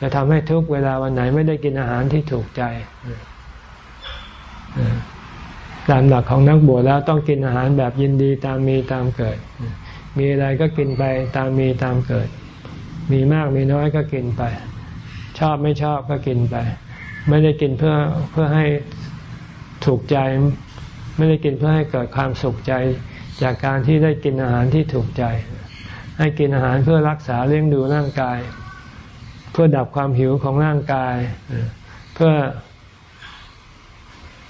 จะทำให้ทุกเวลาวันไหนไม่ได้กินอาหารที่ถูกใจ ตามหลักของนักบวชแล้วต้องกินอาหารแบบยินดีตามมีตามเกิด มีอะไรก็กินไปตามมีตามเกิด มีมากมีน้อยก็กินไป ชอบไม่ชอบก็กินไป ไม่ได้กินเพื่อเพื่อให้ถูกใจ ไม่ได้กินเพื่อให้เกิดความสุขใจ จากการที่ได้กินอาหารที่ถูกใจ ให้กินอาหารเพื่อรักษาเลี้ยงดูร่างกาย เพื่อดับความหิวของร่างกาย เพื่อ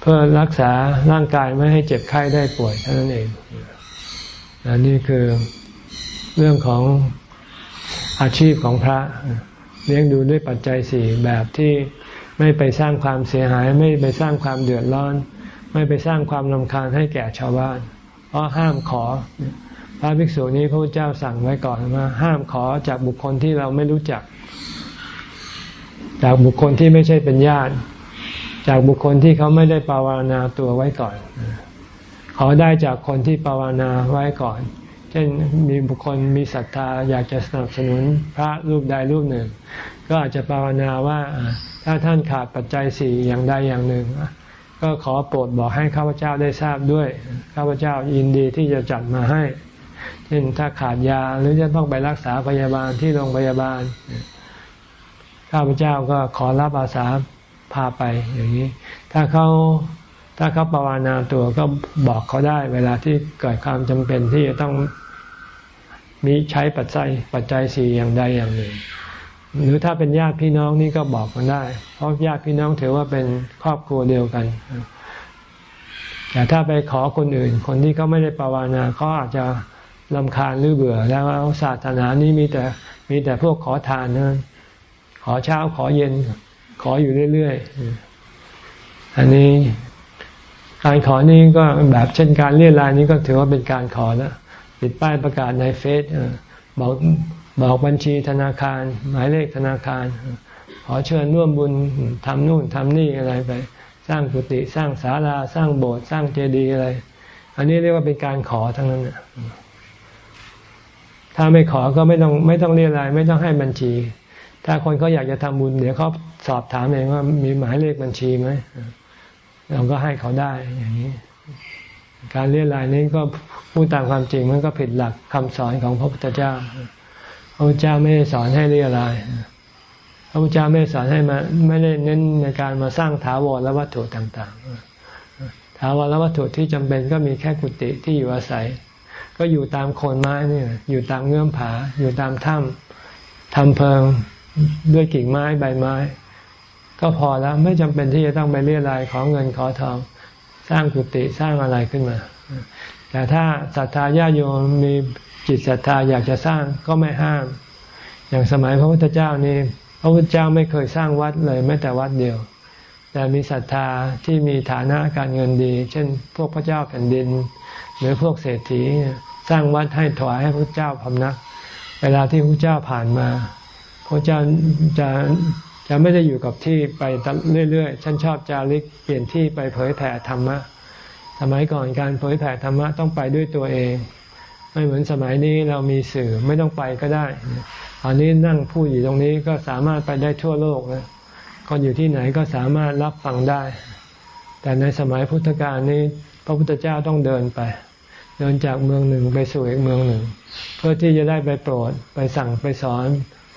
เพื่อรักษาร่างกายไม่ให้เจ็บไข้ได้ป่วยเท่านั้นเองอันนี้คือเรื่องของอาชีพของพระ เลี้ยงดูด้วยปัจจัยสี่แบบที่ไม่ไปสร้างความเสียหาย ไม่ไปสร้างความเดือดร้อน ไม่ไปสร้างความลำคาญให้แก่ชาวบ้าน เพราะห้ามขอ พระภิกษุนี้พระพุทธเจ้าสั่งไว้ก่อนว่าห้ามขอจากบุคคลที่เราไม่รู้จัก จากบุคคลที่ไม่ใช่เป็นญาติ จากบุคคลที่เขาไม่ได้ปาวานาตัวไว้ก่อน ขอได้จากคนที่ปาวานาไว้ก่อน เช่นมีบุคคลมีศรัทธาอยากจะสนับสนุนพระรูปใดรูปหนึ่ง ก็อาจจะปาวนาว่าถ้าท่านขาดปัจจัยสี่อย่างใดอย่างหนึ่ง ก็ขอโปรดบอกให้ข้าพเจ้าได้ทราบด้วย ข้าพเจ้ายินดีที่จะจัดมาให้ เช่นถ้าขาดยาหรือจะต้องไปรักษาพยาบาลที่โรงพยาบาล ข้าพเจ้าก็ขอรับอาสา พาไปอย่างนี้ ถ้าเขาถ้าเขาปราวนาตัวก็บอกเขาได้ เวลาที่เกิดความจำเป็นที่จะต้องมีใช้ปัจจัยปัจจัยสี่อย่างใดอย่างหนึ่ง หรือถ้าเป็นญาติพี่น้องนี่ก็บอกกันได้ เพราะญาติพี่น้องถือว่าเป็นครอบครัวเดียวกันแต่ถ้าไปขอคนอื่น คนที่เขาไม่ได้ปาวานาเขาอาจจะลำคาญหรือเบื่อ แล้วศาสนานี้มีแต่มีแต่พวกขอทานนะขอเช้าขอเย็น ขออยู่เรื่อยๆ อันนี้การขอนี่ก็แบบเช่นการเรียรายนี้ก็ถือว่าเป็นการขอแล้วติดป้ายประกาศในเฟซบอกบอกบัญชีธนาคาร หมายเลขธนาคาร ขอเชิญร่วมบุญทำนู่นทำนี่อะไรไป สร้างกุฏิสร้างศาลาสร้างโบสถ์สร้างเจดีย์อะไร อันนี้เรียกว่าเป็นการขอทั้งนั้นถ้าไม่ขอก็ไม่ต้องไม่ต้องเรียกอะไรไม่ต้องให้บัญชี ถ้าคนเขาอยากจะทำบุญ เดี๋ยวเขาสอบถามเองว่ามีหมายเลขบัญชีไหมเราก็ให้เขาได้อย่างนี้ การเรียรายนี้ก็พูดตามความจริงมันก็ผิดหลักคำสอนของพระพุทธเจ้าพระพุทธเจ้าไม่ได้สอนให้เรียอะไรพระพุทธเจ้าไม่ได้สอนให้มาไม่ได้เน้นในการมาสร้างถาวรและวัตถุต่างๆถาวรและวัตถุที่จำเป็นก็มีแค่กุฏิที่อยู่อาศัย ก็อยู่ตามโคนไม้นี่อยู่ตามเงื่อมผา อยู่ตามถ้ำทำเพิง ด้วยกิ่งไม้ใบไม้ ก็พอแล้วไม่จำเป็นที่จะต้องไปเรียรายขอเงินขอทอง สร้างกุฏิสร้างอะไรขึ้นมา แต่ถ้าศรัทธาญาโยมมีจิตศรัทธาอยากจะสร้างก็ไม่ห้าม อย่างสมัยพระพุทธเจ้านี่พระพุทธเจ้าไม่เคยสร้างวัดเลยแม้แต่วัดเดียว แต่มีศรัทธาที่มีฐานะการเงินดี เช่น พวกพระเจ้าแผ่นดิน หรือพวกเศรษฐีสร้างวัดให้ถวายให้พระเจ้าพำนัก เวลาที่พระเจ้าผ่านมา พระเจ้าจะจะไม่ได้อยู่กับที่ไปเรื่อยๆฉันชอบจาริกเปลี่ยนที่ไปเผยแผ่ธรรมะ สมัยก่อนการเผยแผ่ธรรมะต้องไปด้วยตัวเอง ไม่เหมือนสมัยนี้เรามีสื่อไม่ต้องไปก็ได้ตอนนี้นั่งพูดอยู่ตรงนี้ก็สามารถไปได้ทั่วโลกนะคนอยู่ที่ไหนก็สามารถรับฟังได้ แต่ในสมัยพุทธกาลนี้พระพุทธเจ้าต้องเดินไป เดินจากเมืองหนึ่งไปสู่อีกเมืองหนึ่ง เพื่อที่จะได้ไปโปรดไปสั่งไปสอน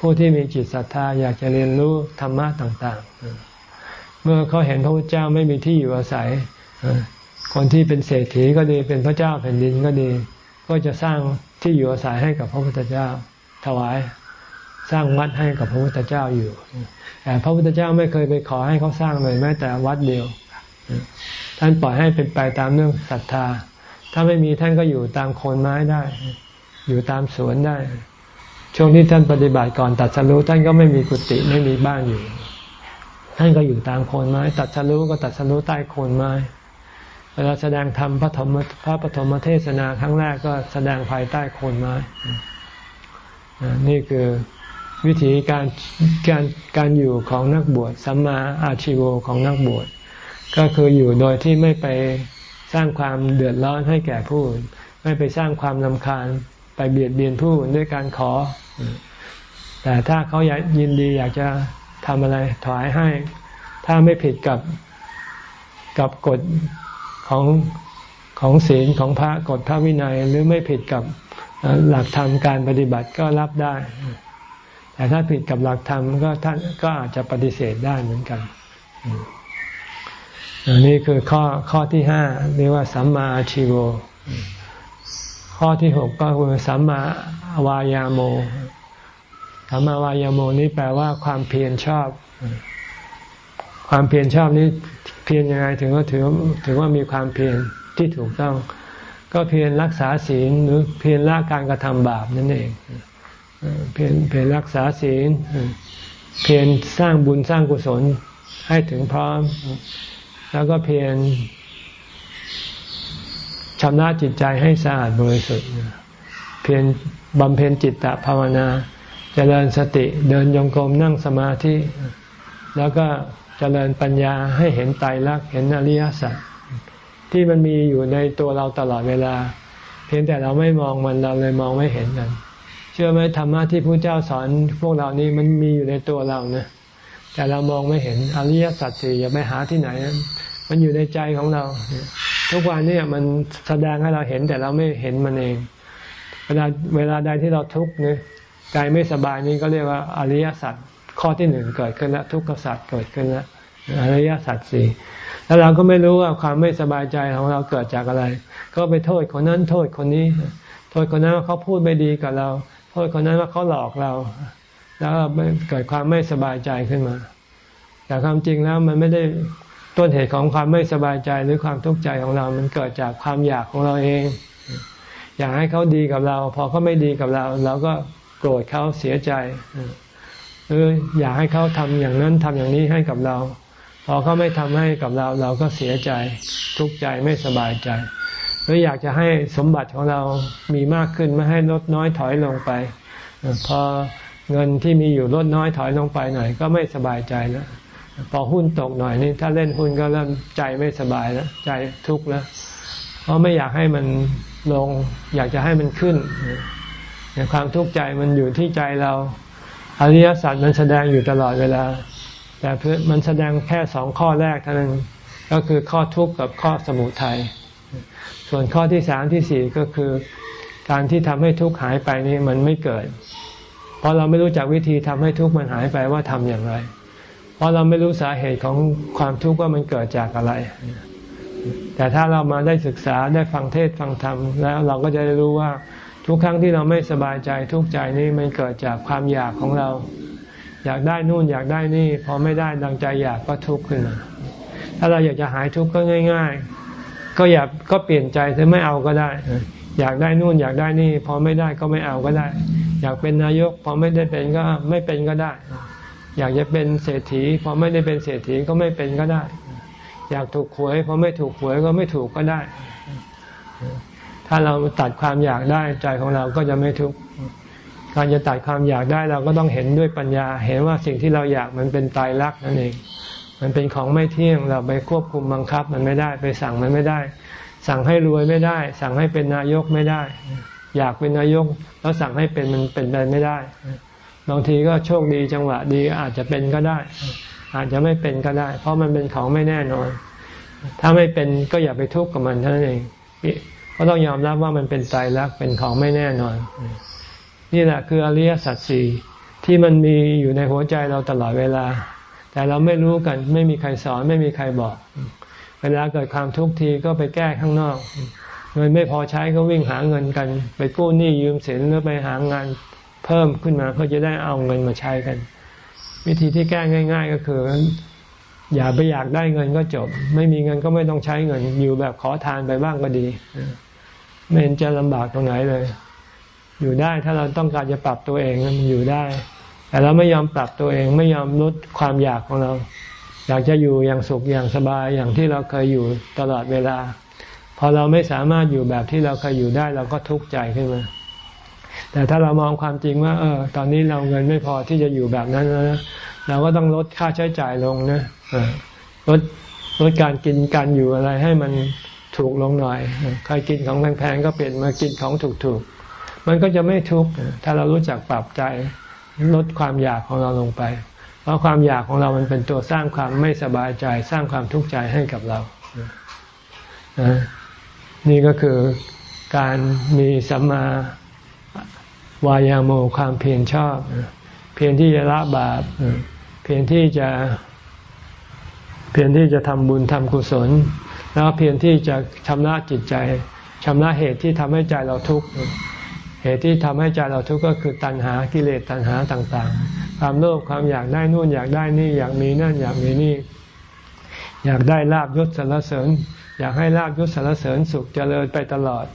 ผู้ที่มีจิตศรัทธาอยากจะเรียนรู้ธรรมะต่าง ๆ เมื่อเขาเห็นพระพุทธเจ้าไม่มีที่อยู่อาศัย คนที่เป็นเศรษฐีก็ดีเป็นพระเจ้าแผ่นดินก็ดี ก็จะสร้างที่อยู่อาศัยให้กับพระพุทธเจ้าถวายสร้างวัดให้กับพระพุทธเจ้าอยู่ แต่พระพุทธเจ้าไม่เคยไปขอให้เขาสร้างเลยแม้แต่วัดเดียว ท่านปล่อยให้เป็นไปตามเรื่องศรัทธา ถ้าไม่มีท่านก็อยู่ตามโคนไม้ได้ อยู่ตามสวนได้ ช่วงที่ท่านปฏิบัติก่อนตัดสรู้ท่านก็ไม่มีกุฏิไม่มีบ้านอยู่ ท่านก็อยู่ตามโคนไม้ ตัดสรู้ก็ตัดสรู้ใต้โคนไม้เวลาแสดงธรรมพระธรรมพระปฐมเทศนาครั้งแรกก็แสดงภายใต้โคนไม้นี่คือวิธีการการการอยู่ของนักบวชสัมมาอาชิโวของนักบวชก็คืออยู่โดยที่ไม่ไปสร้างความเดือดร้อนให้แก่ผู้อื่นไม่ไปสร้างความลำคาญ ไปเบียดเบียนผู้อื่นด้วยการขอ แต่ถ้าเขาอยากยินดีอยากจะทำอะไรถอยให้ ถ้าไม่ผิดกับกับกฎของของศีลของพระกฎพระวินัย หรือไม่ผิดกับหลักธรรมการปฏิบัติก็รับได้ แต่ถ้าผิดกับหลักธรรมก็ท่านก็อาจจะปฏิเสธได้เหมือนกันอันนี้คือข้อข้อที่ห้าเรียกว่าสัมมาอาชิโว ข้อที่หกก็คือสัมมาวายาโมสัมมาวายาโมนี้แปลว่าความเพียรชอบ ความเพียรชอบนี้เพียรยังไงถึงก็ถือถือว่ามีความเพียรที่ถูกต้อง ก็เพียรรักษาศีลหรือเพียรละการกระทำบาปนั่นเองเพียรเพียรรักษาศีล เพียรสร้างบุญสร้างกุศลให้ถึงพร้อม แล้วก็เพียร ชำระจิตใจให้สะอาดบริสุทธิ์เพียรบำเพ็ญจิตตภาวนาจเจริญสติเดินยงกรมนั่งสมาธิ แล้วก็เจริญปัญญาให้เห็นไตรลักษณ์เห็นอริยสัจที่มันมีอยู่ในตัวเราตลอดเวลา เพียงแต่เราไม่มองมันเราเลยมองไม่เห็นกัน เชื่อไหมธรรมะที่พระเจ้าสอนพวกเรานี้มันมีอยู่ในตัวเรานะแต่เรามองไม่เห็นอริยสัจสี่อย่าไปหาที่ไหน มันอยู่ในใจของเรา ทุกวันนี้มันแสดงให้เราเห็นแต่เราไม่เห็นมันเอง เวลาเวลาใดที่เราทุกข์เนี่ยใจไม่สบายนี่ก็เรียกว่าอริยสัจข้อที่หนึ่งเกิดขึ้นแล้วทุกขสัจเกิดขึ้นแล้วอริยสัจสี่แล้วเราก็ไม่รู้ว่าความไม่สบายใจของเราเกิดจากอะไร ก็ไปโทษคนนั้นโทษคนนี้ โทษคนนั้นว่าเขาพูดไม่ดีกับเรา โทษคนนั้นว่าเขาหลอกเรา แล้วเกิดความไม่สบายใจขึ้นมา แต่ความจริงแล้วมันไม่ได้ ต้นเหตุของความไม่สบายใจหรือความทุกข์ใจของเรา มันเกิดจากความอยากของเราเอง อยากให้เขาดีกับเรา พอเขาไม่ดีกับเรา เราก็โกรธเขาเสียใจหรืออยากให้เขาทำอย่างนั้นทำอย่างนี้ให้กับเรา พอเขาไม่ทำให้กับเรา เราก็เสียใจ ทุกข์ใจไม่สบายใจ หรืออยากจะให้สมบัติของเรามีมากขึ้นไม่ให้ลดน้อยถอยลงไปพอเงินที่มีอยู่ลดน้อยถอยลงไปหน่อยก็ไม่สบายใจแล้ว พอหุ้นตกหน่อยนี่ถ้าเล่นหุ้นก็เริ่มใจไม่สบายแล้วใจทุกข์แล้วเพราะไม่อยากให้มันลง อยากจะให้มันขึ้นเนี่ยความทุกข์ใจมันอยู่ที่ใจเราอริยสัจมันแสดงอยู่ตลอดเวลา แต่เพื่อมันแสดงแค่สองข้อแรกเท่านั้นก็คือข้อทุกข์กับข้อสมุทัยส่วนข้อที่สามที่สี่ก็คือ การที่ทำให้ทุกข์หายไปนี่มันไม่เกิด เพราะเราไม่รู้จักวิธีทำให้ทุกข์มันหายไปว่าทำอย่างไร เพราะเราไม่รู้สาเหตุของความทุกข์ว่ามันเกิดจากอะไร แต่ถ้าเรามาได้ศึกษาได้ฟังเทศฟังธรรมแล้วเราก็จะได้รู้ว่าทุกครั้งที่เราไม่สบายใจทุกข์ใจนี่มันเกิดจากความอยากของเรา อยากได้นู่นอยากได้นี่ พอไม่ได้ดังใจอยากก็ทุกข์ขึ้นมาถ้าเราอยากจะหายทุกข์ก็ง่าย ๆ ก็อยากก็เปลี่ยนใจจะไม่เอาก็ได้ อยากได้นู่นอยากได้นี่ พอไม่ได้ก็ไม่เอาก็ได้ อยากเป็นนายก พอไม่ได้เป็นก็ไม่เป็นก็ได้ อยากจะเป็นเศรษฐีพอไม่ได้เป็นเศรษฐีก็ไม่เป็นก็ได้ อยากถูกหวยพอไม่ถูกหวยก็ไม่ถูกก็ได้ ถ้าเราตัดความอยากได้ใจของเราก็จะไม่ทุกข์การจะตัดความอยากได้เราก็ต้องเห็นด้วยปัญญา เห็นว่าสิ่งที่เราอยากมันเป็นตายรักนั่นเอง มันเป็นของไม่เที่ยงเราไปควบคุมบังคับ มันไม่ได้ไปสั่งมันไม่ได้ สั่งให้รวยไม่ได้ สั่งให้เป็นนายกไม่ได้ อยากเป็นนายก แล้วสั่งให้เป็นมันเป็นไปไม่ได้ บางทีก็โชคดีจังหวะดีอาจจะเป็นก็ได้ อาจจะไม่เป็นก็ได้ เพราะมันเป็นของไม่แน่นอน ถ้าไม่เป็นก็อย่าไปทุกข์กับมันเท่านั้นเองก็ต้องยอมรับว่ามันเป็นตายรักเป็นของไม่แน่นอน นี่แหละคืออริยสัจสี่ที่มันมีอยู่ในหัวใจเราตลอดเวลา แต่เราไม่รู้กันไม่มีใครสอนไม่มีใครบอก เวลาเกิดความทุกข์ทีก็ไปแก้ข้างนอกเงินไม่พอใช้ก็วิ่งหาเงินกัน ไปกู้หนี้ยืมสินหรือไปหางาน เพิ่มขึ้นมาเพื่อจะได้เอาเงินมาใช้กัน วิธีที่แก้ง่าย ๆ ก็คือ อย่าไปอยากได้เงินก็จบ ไม่มีเงินก็ไม่ต้องใช้เงิน อยู่แบบขอทานไปบ้างก็ดีไม่เห็นจะลำบากตรงไหนเลย อยู่ได้ถ้าเราต้องการจะปรับตัวเองมันอยู่ได้ แต่เราไม่ยอมปรับตัวเองไม่ยอมลดความอยากของเรา อยากจะอยู่อย่างสุขอย่างสบายอย่างที่เราเคยอยู่ตลอดเวลาพอเราไม่สามารถอยู่แบบที่เราเคยอยู่ได้ เราก็ทุกข์ใจขึ้นมา แต่ถ้าเรามองความจริงว่า เออ ตอนนี้เราเงินไม่พอที่จะอยู่แบบนั้นแล้วเราก็ต้องลดค่าใช้จ่ายลงนะลดลดการกินการอยู่อะไรให้มันถูกลงหน่อยใครกินของแพงๆก็เปลี่ยนมากินของถูกๆ มันก็จะไม่ทุกข์ถ้าเรารู้จักปรับใจลดความอยากของเราลงไป เพราะความอยากของเรามันเป็นตัวสร้างความไม่สบายใจ สร้างความทุกข์ใจให้กับเรานี่ก็คือการมีสัมมา วายาโมความเพียรชอบ เพียรที่จะละบาปเพียรที่จะ เพียรที่จะทำบุญทำกุศล แล้วเพียรที่จะชำระจิตใจชำระเหตุที่ทำให้ใจเราทุกข์เหตุที่ทำให้ใจเราทุกข์ก็คือตัณหากิเลสตัณหาต่างๆ ความโลภความอยากได้นู่นอยากได้นี่อยากมีนั่นอยากมีนี่ อยากได้ลาบยศสรรเสริญ อยากให้ลาบยศสรรเสริญสุขเจริญไปตลอด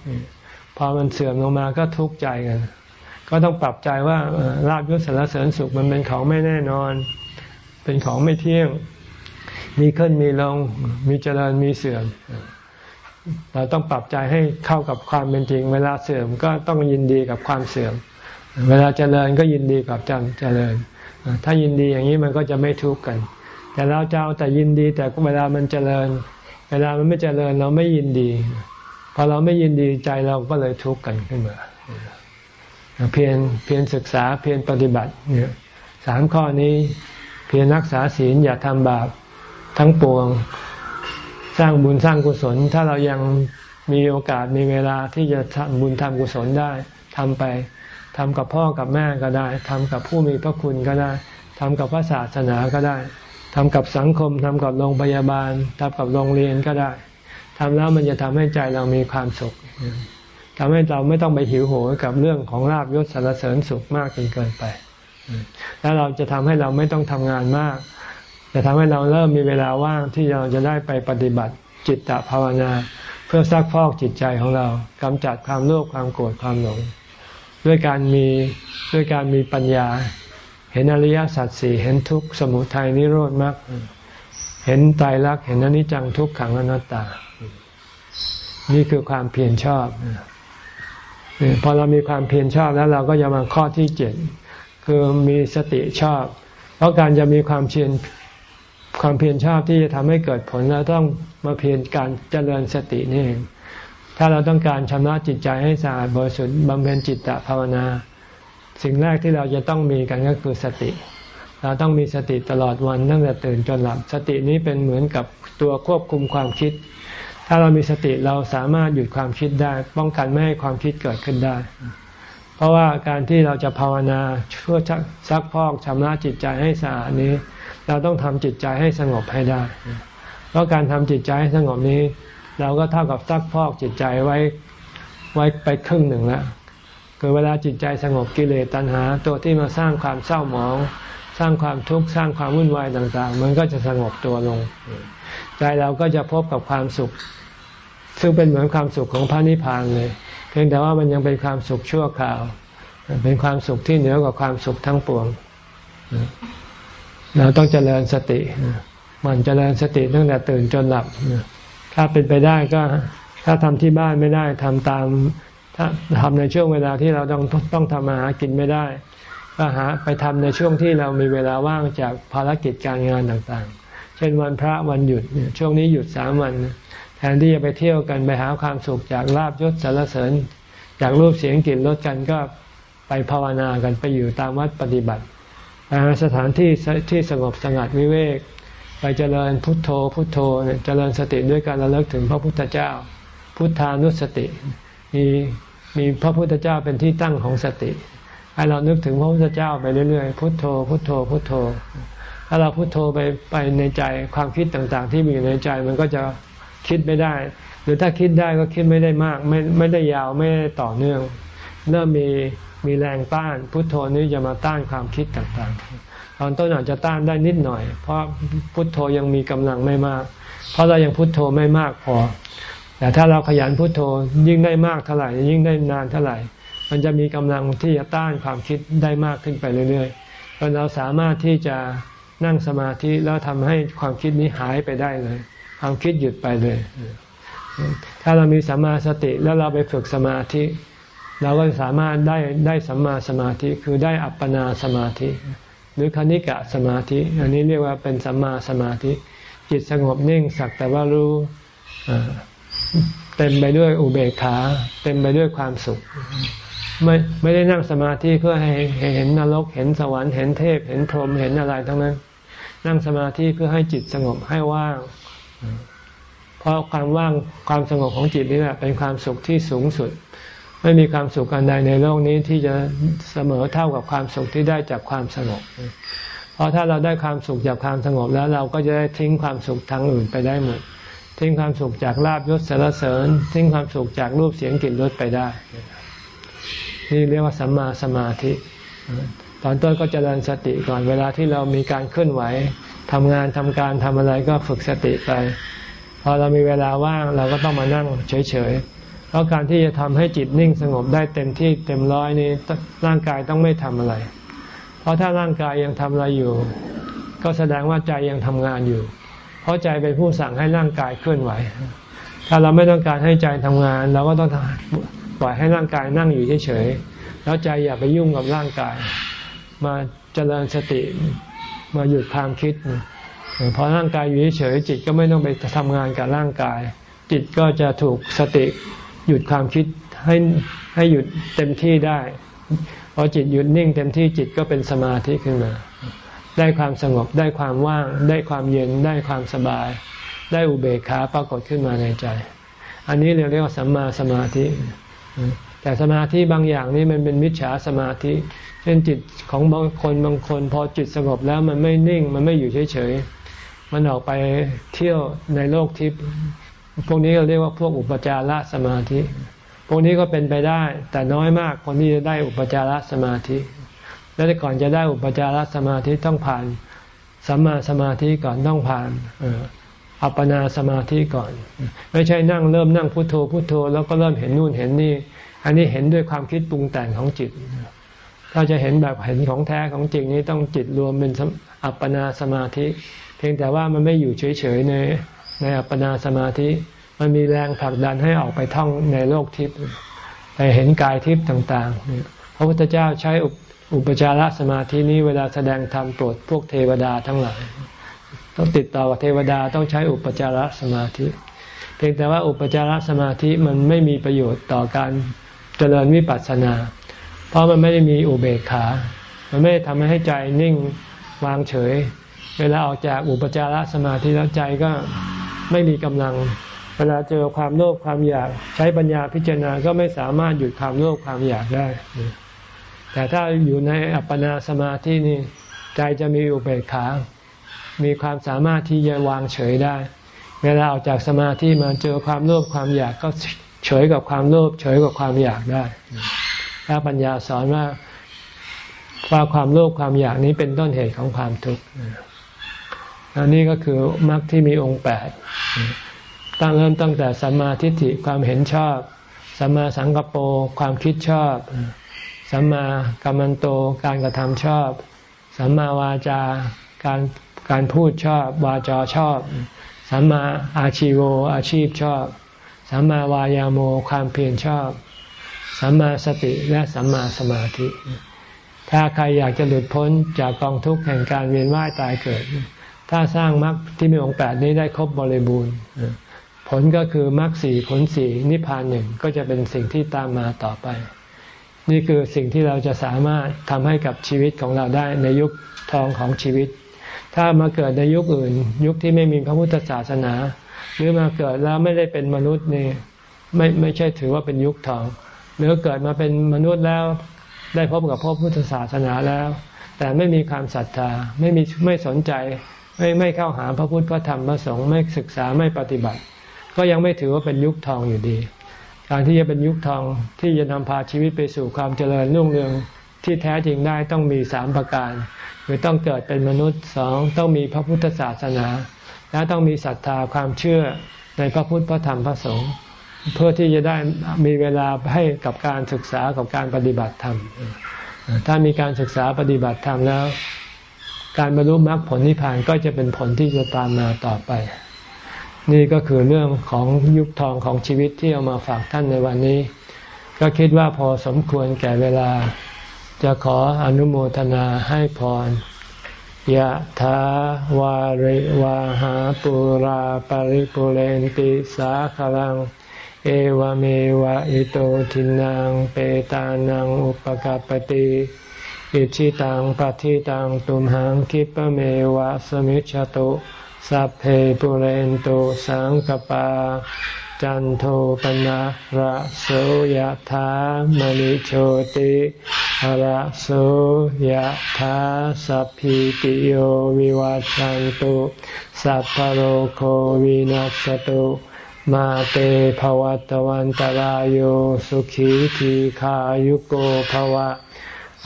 พอมันเสื่อมลงมาก็ทุกข์ใจกัน ก็ต้องปรับใจว่าลาบยศสรรเสริญสุขมันเป็นของไม่แน่นอน เป็นของไม่เที่ยง มีขึ้นมีลง มีเจริญมีเสื่อม เราต้องปรับใจให้เข้ากับความเป็นจริง เวลาเสื่อมก็ต้องยินดีกับความเสื่อม เวลาเจริญก็ยินดีกับจำเจริญ ถ้ายินดีอย่างนี้มันก็จะไม่ทุกข์กัน แต่เราจะเอาแต่ยินดีแต่เวลามันเจริญ เวลามันไม่เจริญเราไม่ยินดี พอเราไม่ยินดีใจเราก็เลยทุกข์กันขึ้นมา เพียรเพียรศึกษาเพียรปฏิบัติเนี่ยสามข้อนี้เพียรรักษาศีลอย่าทำบาปทั้งปวง สร้างบุญสร้างกุศล ถ้าเรายังมีโอกาสมีเวลาที่จะทำบุญทำกุศลได้ทำไปทำกับพ่อกับแม่ก็ได้ทำกับผู้มีพระคุณก็ได้ทำกับพระศาสนาก็ได้ทำกับสังคมทำกับโรงพยาบาลทำกับโรงเรียนก็ได้ทำแล้วมันจะทำให้ใจเรามีความสุข ทำให้เราไม่ต้องไปหิวโหยกับเรื่องของลาบยศสารเสริญสุขมากจนเกินไป แล้วเราจะทำให้เราไม่ต้องทำงานมาก จะทำให้เราเริ่มมีเวลาว่างที่เราจะได้ไปปฏิบัติจิตตภาวนา เพื่อซักฟอกจิตใจของเรากำจัดความโลภความโกรธความหลง ด้วยการมีด้วยการมีปัญญา เห็นอริยสัจสี่เห็นทุกข์สมุทัยนิโรธมรรคเห็นตายรักเห็นอนิจจังทุกขังอนัตตา นี่คือความเพียรชอบ พอเรามีความเพียรชอบแล้วเราก็จะมาข้อที่เจ็ดคือมีสติชอบ เพราะการจะมีความเพียรความเพียรชอบที่จะทำให้เกิดผลเราต้องมาเพียรการเจริญสตินี่เองถ้าเราต้องการชำระจิตใจให้สะอาดบริสุทธิ์บำเพ็ญจิตตภาวนา สิ่งแรกที่เราจะต้องมีกันก็คือสติ เราต้องมีสติตลอดวันตั้งแต่ตื่นจนหลับ สตินี้เป็นเหมือนกับตัวควบคุมความคิด ถ้าเรามีสติเราสามารถหยุดความคิดได้ ป้องกันไม่ให้ความคิดเกิดขึ้นได้ เพราะว่าการที่เราจะภาวนาช่วยซักพอกชำระจิตใจให้สะอาดนี้ เราต้องทำจิตใจให้สงบให้ได้ เพราะการทำจิตใจให้สงบนี้ เราก็เท่ากับซักพอกจิตใจไว้ไว้ไปครึ่งหนึ่งแล้วคือเวลาจิตใจสงบกิเลสตัณหา ตัวที่มาสร้างความเศร้าหมอง สร้างความทุกข์สร้างความวุ่นวายต่าง ๆ มันก็จะสงบตัวลง ใจเราก็จะพบกับความสุข ซึ่งเป็นเหมือนความสุขของพระนิพพานเลย เพียงแต่ว่ามันยังเป็นความสุขชั่วคราว เป็นความสุขที่เหนือกว่าความสุขทั้งปวง เราต้องเจริญสติมันเจริญสติตั้งแต่ตื่นจนหลับถ้าเป็นไปได้ก็ถ้าทำที่บ้านไม่ได้ทำตามถ้าทำในช่วงเวลาที่เราต้องต้องทำอาหากินไม่ได้ ก็หาไปทำในช่วงที่เรามีเวลาว่างจากภารกิจการงานต่างๆ เช่นวันพระวันหยุดช่วงนี้หยุดสามวัน แทนที่จะไปเที่ยวกันไปหาความสุขจากลาบยศสารเสริญ จากรูปเสียงกลิ่นรสกันก็ไปภาวนากันไปอยู่ตามวัดปฏิบัติไปสถานที่ที่สงบสงัดวิเวก ไปเจริญพุทโธพุทโธเจริญสติด้วยการระลึกถึงพระพุทธเจ้า พุทธานุสติมีมีพระพุทธเจ้าเป็นที่ตั้งของสติ ให้เรานึกถึงพระพุทธเจ้าไปเรื่อยๆ พุทโธ พุทโธ พุทโธ ถ้าเราพุทโธไปไปในใจความคิดต่างๆ ที่มีอยู่ในใจมันก็จะคิดไม่ได้ หรือถ้าคิดได้ก็คิดไม่ได้มาก ไม่ไม่ได้ยาวไม่ได้ต่อเนื่องเริ่มมีมีแรงต้าน พุทโธนี้จะมาต้านความคิดต่างๆ ตอนต้นอาจจะต้านได้นิดหน่อย เพราะพุทโธยังมีกำลังไม่มาก เพราะเรายังพุทโธไม่มากพอ แต่ถ้าเราขยันพุทโธยิ่งได้มากเท่าไหร่ ยิ่งได้นานเท่าไหร่ มันจะมีกำลังที่จะต้านความคิดได้มากขึ้นไปเรื่อยๆจนเราสามารถที่จะ นั่งสมาธิแล้วทำให้ความคิดนี้หายไปได้เลย ความคิดหยุดไปเลย ถ้าเรามีสัมมาสติแล้วเราไปฝึกสมาธิ เราก็สามารถได้ได้สัมมาสมาธิคือได้อัปปนาสมาธิ หรือคณิกะสมาธิ อันนี้เรียกว่าเป็นสัมมาสมาธิ จิตสงบนิ่งสักแต่ว่ารู้เต็มไปด้วยอุเบกขา เต็มไปด้วยความสุขไม่ไม่ได้นั่งสมาธิเพื่อให้เห็นนรกเห็นสวรรค์เห็นเทพ เห็นพรหมเห็นอะไรทั้งนั้น นั่งสมาธิเพื่อให้จิตสงบให้ว่าง เพราะความว่างความสงบของจิตนี่แหละเป็นความสุขที่สูงสุด ไม่มีความสุขอันใดในโลกนี้ที่จะเสมอเท่ากับความสุขที่ได้จากความสงบ เพราะถ้าเราได้ความสุขจากความสงบแล้วเราก็จะได้ทิ้งความสุขทางอื่นไปได้หมด ทิ้งความสุขจากลาบยศสารเสริญ ทิ้งความสุขจากรูปเสียงกลิ่นรสไปได้ นี่เรียกว่าสัมมาสมาธิ ตอนต้นก็จเจริญสติก่อนเวลาที่เรามีการเคลื่อนไหวทำงานทำการทำอะไรก็ฝึกสติไป พอเรามีเวลาว่างเราก็ต้องมานั่งเฉยๆเพราะการที่จะทำให้จิตนิ่งสงบได้เต็มที่เต็มร้อยนี้ร่างกายต้องไม่ทำอะไร เพราะถ้าร่างกายยังทำอะไรอยู่ ก็แสดงว่าใจยังทำงานอยู่ เพราะใจเป็นผู้สั่งให้ร่างกายเคลื่อนไหว ถ้าเราไม่ต้องการให้ใจทำงาน เราก็ต้องปล่อยให้ร่างกายนั่งอยู่เฉยๆแล้วใจอย่าไปยุ่งกับร่างกาย มาเจริญสติมาหยุดความคิดพอร่างกายอยู่เฉยจิตก็ไม่ต้องไปทำงานกับร่างกาย จิตก็จะถูกสติหยุดความคิดให้ให้หยุดเต็มที่ได้พอจิตหยุดนิ่งเต็มที่จิตก็เป็นสมาธิขึ้นมา ได้ความสงบได้ความว่าง ได้ความเย็นได้ความสบาย ได้อุเบกขาปรากฏขึ้นมาในใจ อันนี้เรียกว่าสัมมาสมาธิแต่สมาธิบางอย่างนี่มันเป็นมิจฉาสมาธิ ช่นจิตของบางคนบางคนพอจิตสงบแล้วมันไม่นิ่งมันไม่อยู่เฉยๆ มันออกไปเที่ยวในโลกทิพย์พวกนี้ก็เรียกว่าพวกอุปจารสมาธิ พวกนี้ก็เป็นไปได้แต่น้อยมากคนที่จะได้อุปจารสมาธิ และก่อนจะได้อุปจารสมาธิต้องผ่านสัมมาสมาธิก่อนต้องผ่านอัปปนาสมาธิก่อน ไม่ใช่นั่งเริ่มนั่งพุโทโธพุโทโธแล้วก็เริ่มเห็นนู่นเห็นนี่ อันนี้เห็นด้วยความคิดปรุงแต่งของจิต ถ้าจะเห็นแบบเห็นของแท้ของจริงนี้ต้องจิตรวมเป็นอัปปนาสมาธิ เพียงแต่ว่ามันไม่อยู่เฉยๆในในอัปปนาสมาธิ มันมีแรงผลักดันให้ออกไปท่องในโลกทิพย์ไปเห็นกายทิพย์ต่างๆ พระพุทธเจ้าใช้อุปจารสมาธินี้เวลาแสดงธรรมโปรดพวกเทวดาทั้งหลาย ต้องติดต่อกับเทวดาต้องใช้อุปจารสมาธิ เพียงแต่ว่าอุปจารสมาธิมันไม่มีประโยชน์ต่อการเจริญวิปัสสนา เพราะมันไม่ได้มีอุเบกขา มันไม่ได้ทำให้ใจนิ่งวางเฉย เวลาออกจากอุปจารสมาธิแล้วใจก็ไม่มีกำลัง เวลาเจอความโลภความอยากใช้ปัญญาพิจารณาก็ไม่สามารถหยุดความโลภความอยากได้ แต่ถ้าอยู่ในอัปปนาสมาธินี่ใจจะมีอุเบกขา มีความสามารถที่จะวางเฉยได้ เวลาออกจากสมาธิมาเจอความโลภความอยากก็เฉยกับความโลภเฉยกับความอยากได้ ถ้าปัญญาสอนว่าว่าความโลภความอยากนี้เป็นต้นเหตุของความทุกข์อันนี้ก็คือมรรคที่มีองค์แปดตั้งเริ่มตั้งแต่สัมมาทิฏฐิความเห็นชอบ สัมมาสังกปรความคิดชอบ สัมมากัมมันโตการกระทำชอบ สัมมาวาจาการการพูดชอบวาจาชอบ สัมมาอาชีโวอาชีพชอบ สัมมาวายาโมความเพียรชอบ สัมมาสติและสัมมาสมาธิ ถ้าใครอยากจะหลุดพ้นจากกองทุกข์แห่งการเวียนว่ายตายเกิด ถ้าสร้างมรรคที่มีองค์แปดนี้ได้ครบบริบูรณ์ ผลก็คือมรรคสี่ผลสี่นิพพานหนึ่งก็จะเป็นสิ่งที่ตามมาต่อไป นี่คือสิ่งที่เราจะสามารถทำให้กับชีวิตของเราได้ในยุคทองของชีวิต ถ้ามาเกิดในยุคอื่น ยุคที่ไม่มีพระพุทธศาสนา หรือมาเกิดแล้วไม่ได้เป็นมนุษย์นี่ไม่ไม่ใช่ถือว่าเป็นยุคทอง หรือเกิดมาเป็นมนุษย์แล้วได้พบกับพระพุทธศาสนาแล้ว แต่ไม่มีความศรัทธาไม่มีไม่สนใจไม่ไม่เข้าหาพระพุทธพระธรรมพระสงฆ์ไม่ศึกษาไม่ปฏิบัติ ก็ยังไม่ถือว่าเป็นยุคทองอยู่ดี การที่จะเป็นยุคทองที่จะนำพาชีวิตไปสู่ความเจริญรุ่งเรืองที่แท้จริงได้ต้องมีสามประการคือต้องเกิดเป็นมนุษย์สองต้องมีพระพุทธศาสนา และต้องมีศรัทธาความเชื่อในพระพุทธพระธรรมพระสงฆ์ เพื่อที่จะได้มีเวลาให้กับการศึกษากับการปฏิบัติธรรม ถ้ามีการศึกษาปฏิบัติธรรมแล้ว การบรรลุมรรคผลนิพพานก็จะเป็นผลที่จะตามมาต่อไป นี่ก็คือเรื่องของยุคทองของชีวิตที่เอามาฝากท่านในวันนี้ ก็คิดว่าพอสมควรแก่เวลา จะขออนุโมทนาให้พรยะถาวาริวาหาปุราปริปุเรนติสาคลัง เอวเมวะอิโตทินังเปตานังอุปกาปติอิชิตังปฏิตังตุมหังคิปเมวะสมิจฉตุสัพเพปุเรนตุสังกปา จันโทปนะระโสยธามณิโชติระโสยธาสัพพิติโยวิวัจจันตุสัพพโรโควินัสตุ มาเตภวัตวันตารโยสุขีทีขายุโกภวะ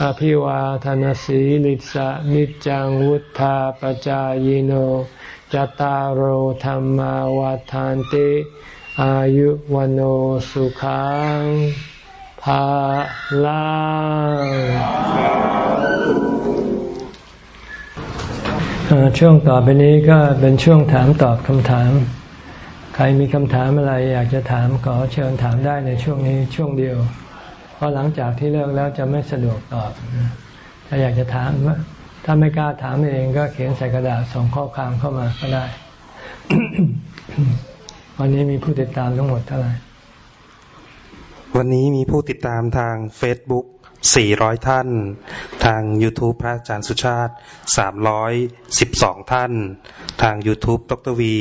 อภิวาทนสีลิสะนิจังวุธาปจายโนจตารโหธรรมวาทานติ อายุวันโอสุขังภาลังช่วงต่อไปนี้ก็เป็นช่วงถามตอบคำถาม ใครมีคำถามอะไรอยากจะถามขอเชิญถามได้ในช่วงนี้ช่วงเดียว เพราะหลังจากที่เลิกแล้วจะไม่สะดวกตอบ ถ้าอยากจะถาม ถ้าไม่กล้าถามเองก็เขียนใส่กระดาษส่งข้อความเข้ามาก็ได้ วันนี้มีผู้ติดตามทั้งหมดเท่าไหร่ วันนี้มีผู้ติดตามทาง Facebook 400 ท่าน ทาง YouTube พระอาจารย์สุชาติ 312 ท่าน ทาง YouTube ดรวี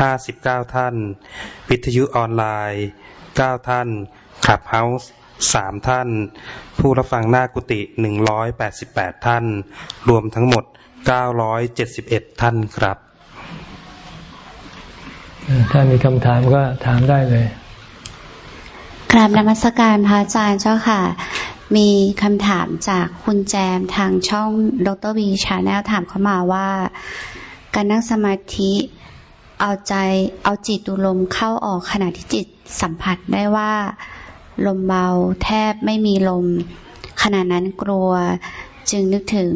59 ท่าน วิทยุออนไลน์ 9 ท่านClubhouse 3ท่าน ผู้รับฟังหน้ากุฏิ188ท่าน รวมทั้งหมด971ท่านครับ ถ้ามีคำถามก็ถามได้เลย กราบนมัสการพระอาจารย์เจ้าค่ะ มีคำถามจากคุณแจมทางช่องดรวี Channel ถามเข้ามาว่า การนั่งสมาธิเอาใจเอาจิตดูลมเข้าออกขณะที่จิตสัมผัสได้ว่า ลมเบาแทบไม่มีลม ขณะนั้นกลัวจึงนึกถึง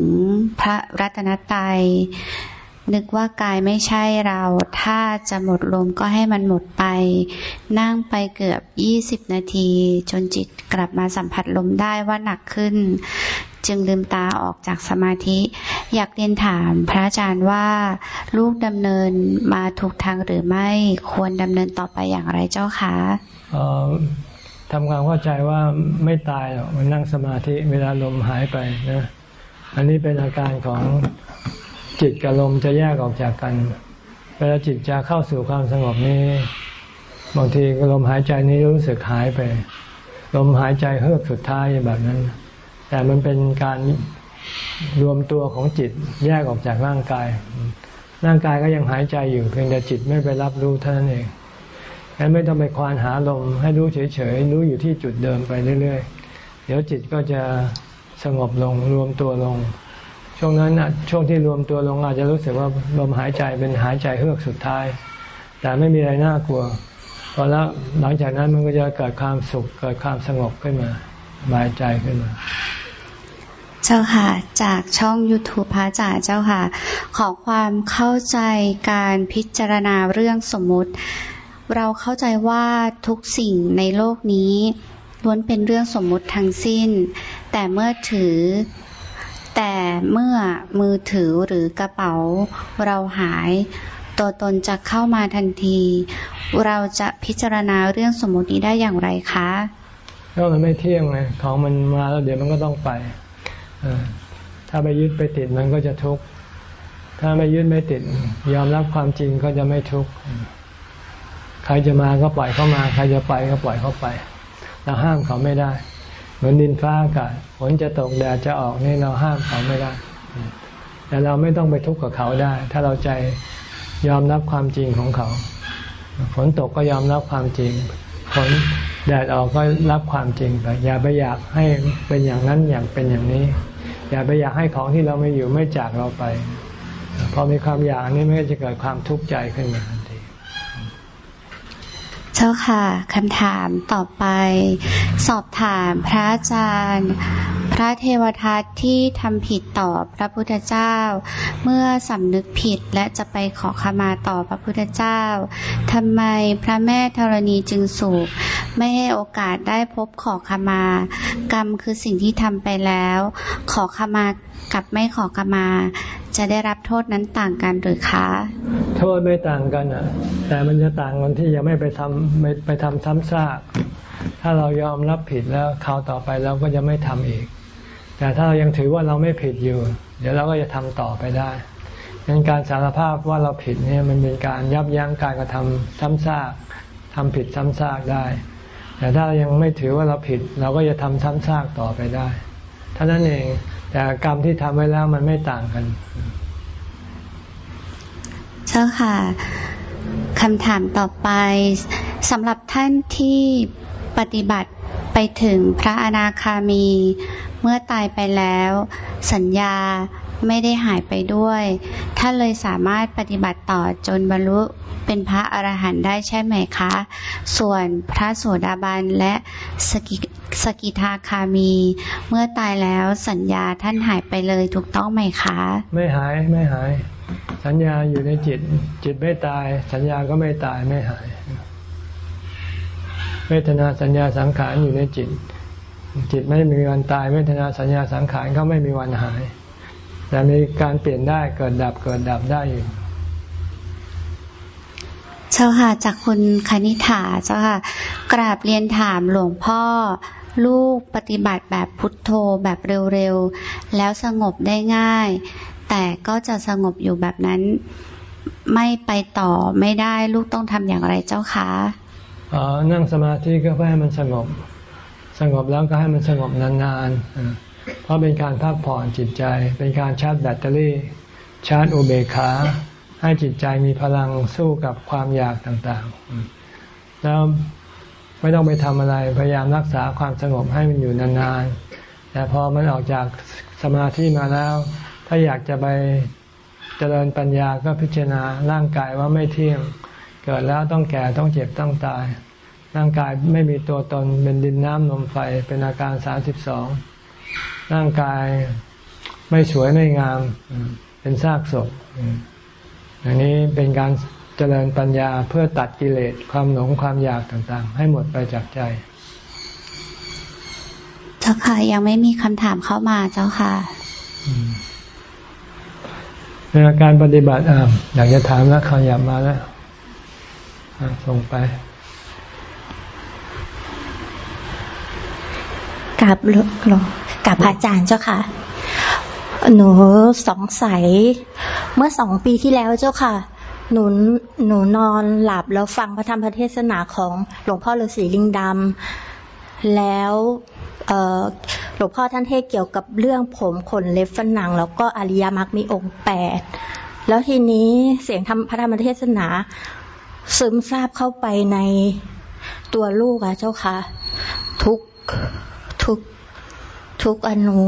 พระรัตนตรัย นึกว่ากายไม่ใช่เรา ถ้าจะหมดลมก็ให้มันหมดไป นั่งไปเกือบยี่สิบนาที จนจิตกลับมาสัมผัสลมได้ว่าหนักขึ้น จึงลืมตาออกจากสมาธิ อยากเรียนถามพระอาจารย์ว่า ลูกดำเนินมาถูกทางหรือไม่ควรดำเนินต่อไปอย่างไรเจ้าคะทำความเข้าใจว่าไม่ตายหรอกมันนั่งสมาธิเวลาลมหายไปนะอันนี้เป็นอาการของ จิตกับลมจะแยกออกจากกันเวลาจิตจะเข้าสู่ความสงบนี้บางทีลมหายใจนี้รู้สึกหายไป ลมหายใจเฮือกสุดท้ายแบบนั้น แต่มันเป็นการรวมตัวของจิตแยกออกจากร่างกาย ร่างกายก็ยังหายใจอยู่เพียงแต่จิตไม่ไปรับรู้เท่านั้นเองงั้นไม่ต้องไปควานหาลมให้รู้เฉยๆ รู้อยู่ที่จุดเดิมไปเรื่อยๆ เดี๋ยวจิตก็จะสงบลงรวมตัวลง ช่วงนั้นช่วงที่รวมตัวลงอาจจะรู้สึกว่าลมหายใจเป็นหายใจเฮือกสุดท้าย แต่ไม่มีอะไรน่ากลัวพอแล้วหลังจากนั้นมันก็จะเกิดความสุขเกิดความสงบขึ้นมาบายใจขึ้นมา เจ้าค่ะ จากช่อง YouTube พระจ่าเจ้าค่ะ ขอความเข้าใจการพิจารณาเรื่องสมมุติ เราเข้าใจว่าทุกสิ่งในโลกนี้ล้วนเป็นเรื่องสมมุติทั้งสิ้น แต่เมื่อถือ แต่เมื่อมือถือหรือกระเป๋าเราหาย ตัวตนจะเข้ามาทันที เราจะพิจารณาเรื่องสมมตินี้ได้อย่างไรคะก็มันไม่เที่ยงไงของมันมาแล้วเดี๋ยวมันก็ต้องไปถ้าไปยึดไปติดมันก็จะทุกข์ถ้าไม่ยึดไม่ติด ยอมรับความจริงก็จะไม่ทุกข์ใครจะมาก็ปล่อยเข้ามา ใครจะไปก็ปล่อยเข้าไป เราห้ามเขาไม่ได้ เหมือนดินฟ้าอากาศฝนจะตกแดดจะออกนี่เราห้ามเขาไม่ได้ แต่เราไม่ต้องไปทุกข์กับเขาได้ ถ้าเราใจยอมรับความจริงของเขา ฝนตกก็ยอมรับความจริง ฝนแดดออกก็รับความจริงไปอย่าไปอยากให้เป็นอย่างนั้นอย่างเป็นอย่างนี้ อย่าไปอยากให้ของที่เราไม่อยู่ไม่จากเราไป พอมีความอยากนี้มันก็จะเกิดความทุกข์ใจขึ้นมาทัน จ้าค่ะคำถามต่อไป สอบถามพระอาจารย์ พระเทวทัตที่ทำผิดต่อพระพุทธเจ้า เมื่อสำนึกผิดและจะไปขอขมาต่อพระพุทธเจ้าทำไมพระแม่ธรณีจึงสูบไม่ให้โอกาสได้พบขอขมา กรรมคือสิ่งที่ทำไปแล้ว ขอขมากับไม่ขอขมา จะได้รับโทษนั้นต่างกันหรือคะ โทษไม่ต่างกันอะ แต่มันจะต่างกันที่ยังไม่ไปทำไม่ไปทำซ้ำซากถ้าเรายอมรับผิดแล้วคราวต่อไปเราก็จะไม่ทำอีก แต่ถ้าเรายังถือว่าเราไม่ผิดอยู่ เดี๋ยวเราก็จะทำต่อไปได้ดังการสารภาพว่าเราผิดเนี่ยมันเป็นการยับยั้งการกระทำซ้ำซากทำผิดซ้ำซากได้ แต่ถ้าเรายังไม่ถือว่าเราผิด เราก็จะทำซ้ำซากต่อไปได้เท่านั้นเองแต่กรรมที่ทำไว้แล้วมันไม่ต่างกัน เจ้าค่ะคำถามต่อไปสำหรับท่านที่ ปฏิบัติไปถึงพระอนาคามี เมื่อตายไปแล้ว สัญญาไม่ได้หายไปด้วย ท่านเลยสามารถปฏิบัติต่อจนบรรลุเป็นพระอรหันต์ได้ใช่ไหมคะ ส่วนพระโสดาบันและสกิสกิทาคามี เมื่อตายแล้วสัญญาท่านหายไปเลยถูกต้องไหมคะ ไม่หายไม่หาย สัญญาอยู่ในจิต จิตไม่ตาย สัญญาก็ไม่ตายไม่หาย เวทนาสัญญาสังขารอยู่ในจิต จิตไม่มีวันตาย เวทนาสัญญาสังขารก็ไม่มีวันหาย แต่มีการเปลี่ยนได้เกิดดับเกิดดับได้อยู่เจ้าค่ะจากคุณคณิ t าเจ้าค่ะ กราบเรียนถามหลวงพ่อ ลูกปฏิบัติแบบพุทโธแบบเร็วๆ แล้วสงบได้ง่าย แต่ก็จะสงบอยู่แบบนั้น ไม่ไปต่อไม่ได้ลูกต้องทำอย่างไรเจ้าคะ อ๋อนั่งสมาธิก็เพื่อให้มันสงบ สงบแล้วก็ให้มันสงบนานๆ เพราะเป็นการพักผ่อนจิตใจ เป็นการชาร์จแบตเตอรี่ ชาร์จอุเบกขา ให้จิตใจมีพลังสู้กับความอยากต่างๆ แล้วไม่ต้องไปทำอะไร พยายามรักษาความสงบให้มันอยู่นานๆ แต่พอมันออกจากสมาธิมาแล้ว ถ้าอยากจะไปเจริญปัญญาก็พิจารณาร่างกายว่าไม่เที่ยง เกิดแล้วต้องแก่ต้องเจ็บต้องตาย ร่างกายไม่มีตัวตนเป็นดินน้ำลมไฟเป็นอาการสาสิบสองร่างกายไม่สวยไม่งาม เป็นซากศพอันนี้เป็นการเจริญปัญญาเพื่อตัดกิเลสความหลงความอยากต่างๆ ให้หมดไปจากใจเจ้าค่ะยังไม่มีคำถามเข้ามาเจ้าค่ะในการปฏิบัติอ่าอยากจะถามแล้วขยับมาแล้ว ส่งไปกับหลวงกับอาจารย์เจ้าค่ะ หนูสงสัยเมื่อสองปีที่แล้วเจ้าค่ะ หนูหนูนอนหลับแล้วฟังพระธรรมเทศนาของหลวงพ่อฤาษีลิงดำแล้วหลวงพ่อท่านเทศเกี่ยวกับเรื่องผมขนเล็บฝันหนัง แล้วก็อริยมรรคมีองค์แปดแล้วทีนี้เสียงธรรมพระธรรมเทศนา ซึมซาบเข้าไปในตัวลูกอะเจ้าค่ะ ทุกทุกทุกอนู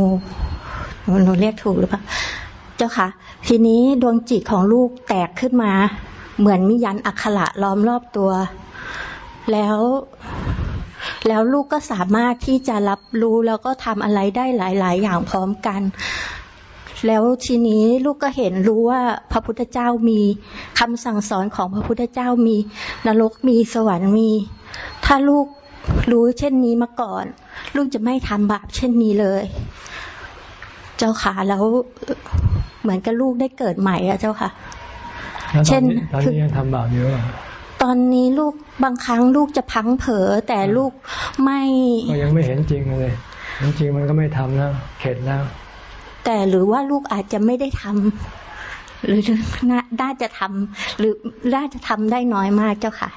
หนูเรียกถูกหรือเปล่าเจ้าค่ะ ทีนี้ดวงจิตของลูกแตกขึ้นมา เหมือนมียันอักขระล้อมรอบตัว แล้วแล้วลูกก็สามารถที่จะรับรู้แล้วก็ทำอะไรได้หลาย ๆ อย่างพร้อมกัน แล้วทีนี้ลูกก็เห็นรู้ว่าพระพุทธเจ้ามีคำสั่งสอนของพระพุทธเจ้ามีนรกมีสวรรค์มี ถ้าลูกรู้เช่นนี้มาก่อน ลูกจะไม่ทำบาปเช่นนี้เลย เจ้าค่ะแล้วเหมือนกับลูกได้เกิดใหม่อะเจ้าค่ะ เช่นตอนนี้ยังทำบาปอยู่ตอนนี้ลูกบางครั้งลูกจะพังเผลอแต่ลูกไม่ก็ยังไม่เห็นจริงเลยจริงมันก็ไม่ทำแล้ว เข็ดแล้ว แต่หรือว่าลูกอาจจะไม่ได้ทำหรือน่าจะทำหรือน่าจะทำได้น้อยมากเจ้าค่ะ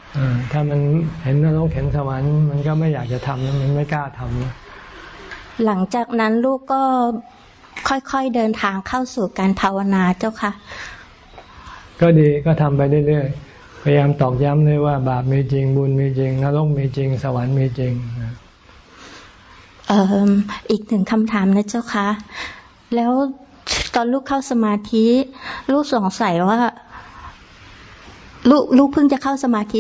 ถ้ามันเห็นนรกเห็นสวรรค์มันก็ไม่อยากจะทำมันไม่กล้าทำหลังจากนั้นลูกก็ค่อยๆเดินทางเข้าสู่การภาวนาเจ้าค่ะ ก็ดีก็ทำไปเรื่อยๆพยายามตอกย้ำเลยว่า บาปมีจริงบุญมีจริงนรกมีจริง สวรรค์มีจริงเอ่ออีกหนึ่งคำถามนะเจ้าค่ะ แล้วตอนลูกเข้าสมาธิ ลูกสงสัยว่า ลูกลูกเพิ่งจะเข้าสมาธิ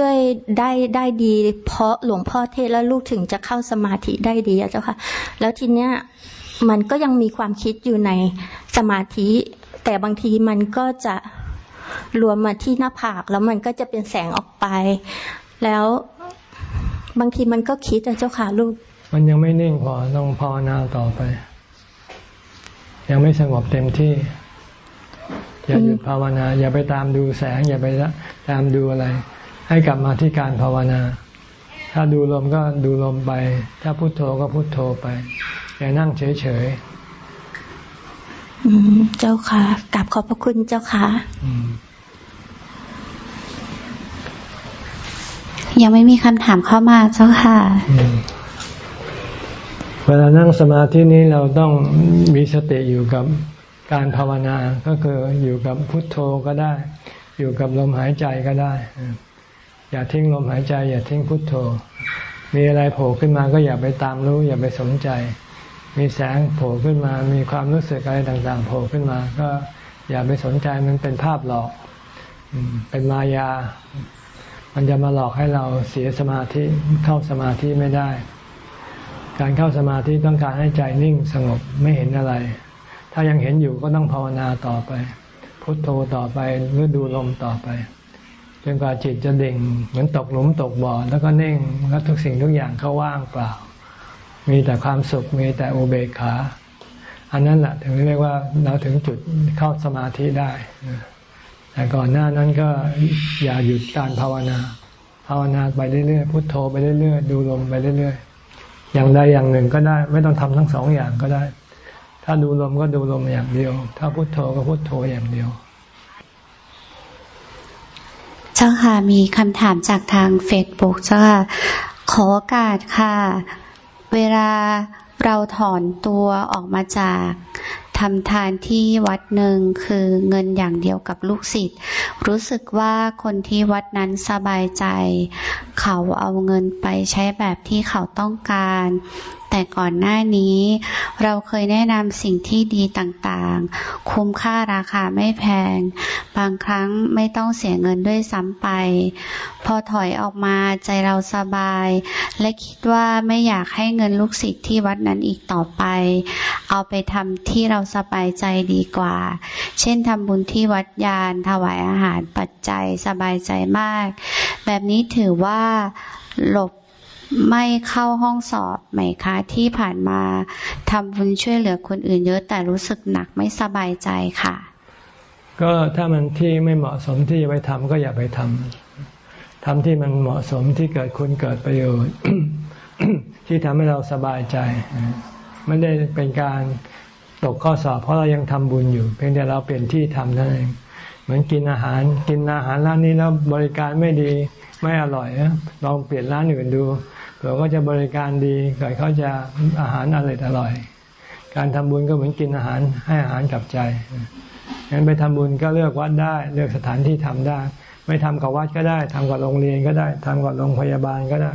ด้วยได้ได้ดี เพราะหลวงพ่อเทศแล้วลูกถึงจะเข้าสมาธิได้ดีอะเจ้าค่ะ แล้วทีเนี้ยมันก็ยังมีความคิดอยู่ในสมาธิ แต่บางทีมันก็จะรวมมาที่หน้าผาก แล้วมันก็จะเป็นแสงออกไป แล้วบางทีมันก็คิดอะเจ้าค่ะลูก มันยังไม่นิ่งพอต้องภาวนาต่อไป ยังไม่สงบเต็มที่ อย่าหยุดภาวนา อย่าไปตามดูแสง อย่าไปตามดูอะไร ให้กลับมาที่การภาวนา ถ้าดูลมก็ดูลมไป ถ้าพุโทโธก็พุโทโธไป อย่านั่งเฉยๆเจ้าค่ะกลับขอบพระคุณเจ้าค่ะยังไม่มีคำถามเข้ามาเจ้าค่ะ เวลานั่งสมาธินี้เราต้องมีสติอยู่กับการภาวนาก็คืออยู่กับพุทโธก็ได้ อยู่กับลมหายใจก็ได้ อย่าทิ้งลมหายใจ อย่าทิ้งพุทโธ มีอะไรโผล่ขึ้นมาก็อย่าไปตามรู้ อย่าไปสนใจ มีแสงโผล่ขึ้นมา มีความรู้สึกอะไรต่าง ๆ โผล่ขึ้นมา ก็อย่าไปสนใจมันเป็นภาพหลอกเป็นมายา มันจะมาหลอกให้เราเสียสมาธิเข้าสมาธิไม่ได้ การเข้าสมาธิต้องการให้ใจนิ่งสงบไม่เห็นอะไร ถ้ายังเห็นอยู่ก็ต้องภาวนาต่อไป พุทโธต่อไปหรือดูลมต่อไปจนกว่าจิตจะเด่งเหมือนตกหลุมตกบ่อแล้วก็เน่งแล้วทุกสิ่งทุกอย่างเขาว่างเปล่า มีแต่ความสุขมีแต่อุเบกขา อันนั้นแหละถึงเรียกว่าเราถึงจุดเข้าสมาธิได้ แต่ก่อนหน้านั้นก็อย่าหยุดการภาวนา ภาวนาไปเรื่อยๆพุทโธไปเรื่อยๆดูลมไปเรื่อยๆ อย่างใดอย่างหนึ่งก็ได้ ไม่ต้องทำทั้งสองอย่างก็ได้ ถ้าดูลมก็ดูลมอย่างเดียว ถ้าพุทโธก็พุทโธอย่างเดียวเจ้าค่ะมีคำถามจากทางเฟซบุ๊กเจ้าค่ะขอโอกาสค่ะ เวลาเราถอนตัวออกมาจาก ทำทานที่วัดหนึ่งคือเงินอย่างเดียวกับลูกศิษย์รู้สึกว่าคนที่วัดนั้นสบายใจ เขาเอาเงินไปใช้แบบที่เขาต้องการ แต่ก่อนหน้านี้ เราเคยแนะนำสิ่งที่ดีต่างๆ คุ้มค่าราคาไม่แพง บางครั้งไม่ต้องเสียเงินด้วยซ้ำไป พอถอยออกมาใจเราสบาย และคิดว่าไม่อยากให้เงินลูกศิษย์ที่วัดนั้นอีกต่อไป เอาไปทำที่เราสบายใจดีกว่า เช่นทำบุญที่วัดยานถวายอาหารปัจจัยสบายใจมาก แบบนี้ถือว่าหลบ ไม่เข้าห้องสอบไหมคะที่ผ่านมาทำบุญช่วยเหลือคนอื่นเยอะแต่รู้สึกหนักไม่สบายใจค่ะ ก็ถ้ามันที่ไม่เหมาะสมที่จะไปทำก็อย่าไปทำทำที่มันเหมาะสมที่เกิดคุณเกิดประโยชน์ที่ทำให้เราสบายใจไม่ได้เป็นการตกข้อสอบเพราะเรายังทำบุญอยู่ เพียงแต่เราเปลี่ยนที่ทำนั่นเองเหมือนกินอาหาร กินอาหารร้านนี้แล้วบริการไม่ดีไม่อร่อยลองเปลี่ยนร้านอื่นดู ผื่อก็จะบริการดีเกิดเขาจะอาหารอร่อยอร่อย การทำบุญก็เหมือนกินอาหารให้อาหารกับใจงั้นไปทำบุญก็เลือกวัดได้ เลือกสถานที่ทำได้ ไม่ทำกับวัดก็ได้ทำกับโรงเรียนก็ได้ทำกับโรงพยาบาลก็ได้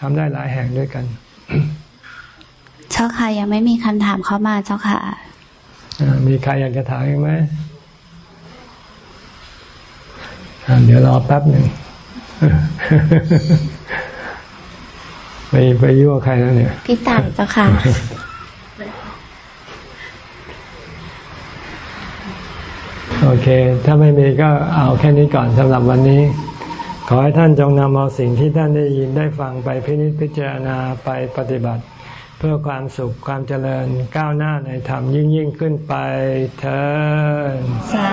ทำได้หลายแห่งด้วยกัน เจ้าค่ะยังไม่มีคำถามเข้ามาเจ้าค่ะมีใครอยากจะถามไหมเดี๋ยวรอแป๊บหนึ่ง ไปไปยั่วใครแล้วเนี่ย พี่ต่างเจ้าค่ะ โอเค ถ้าไม่มีก็เอาแค่นี้ก่อนสำหรับวันนี้ ขอให้ท่านจงนำเอาสิ่งที่ท่านได้ยินได้ฟังไปพินิจพิจารณาไปปฏิบัติ เพื่อความสุขความเจริญก้าวหน้าในธรรมยิ่งยิ่งขึ้นไปเถิดสา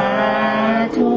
ธุ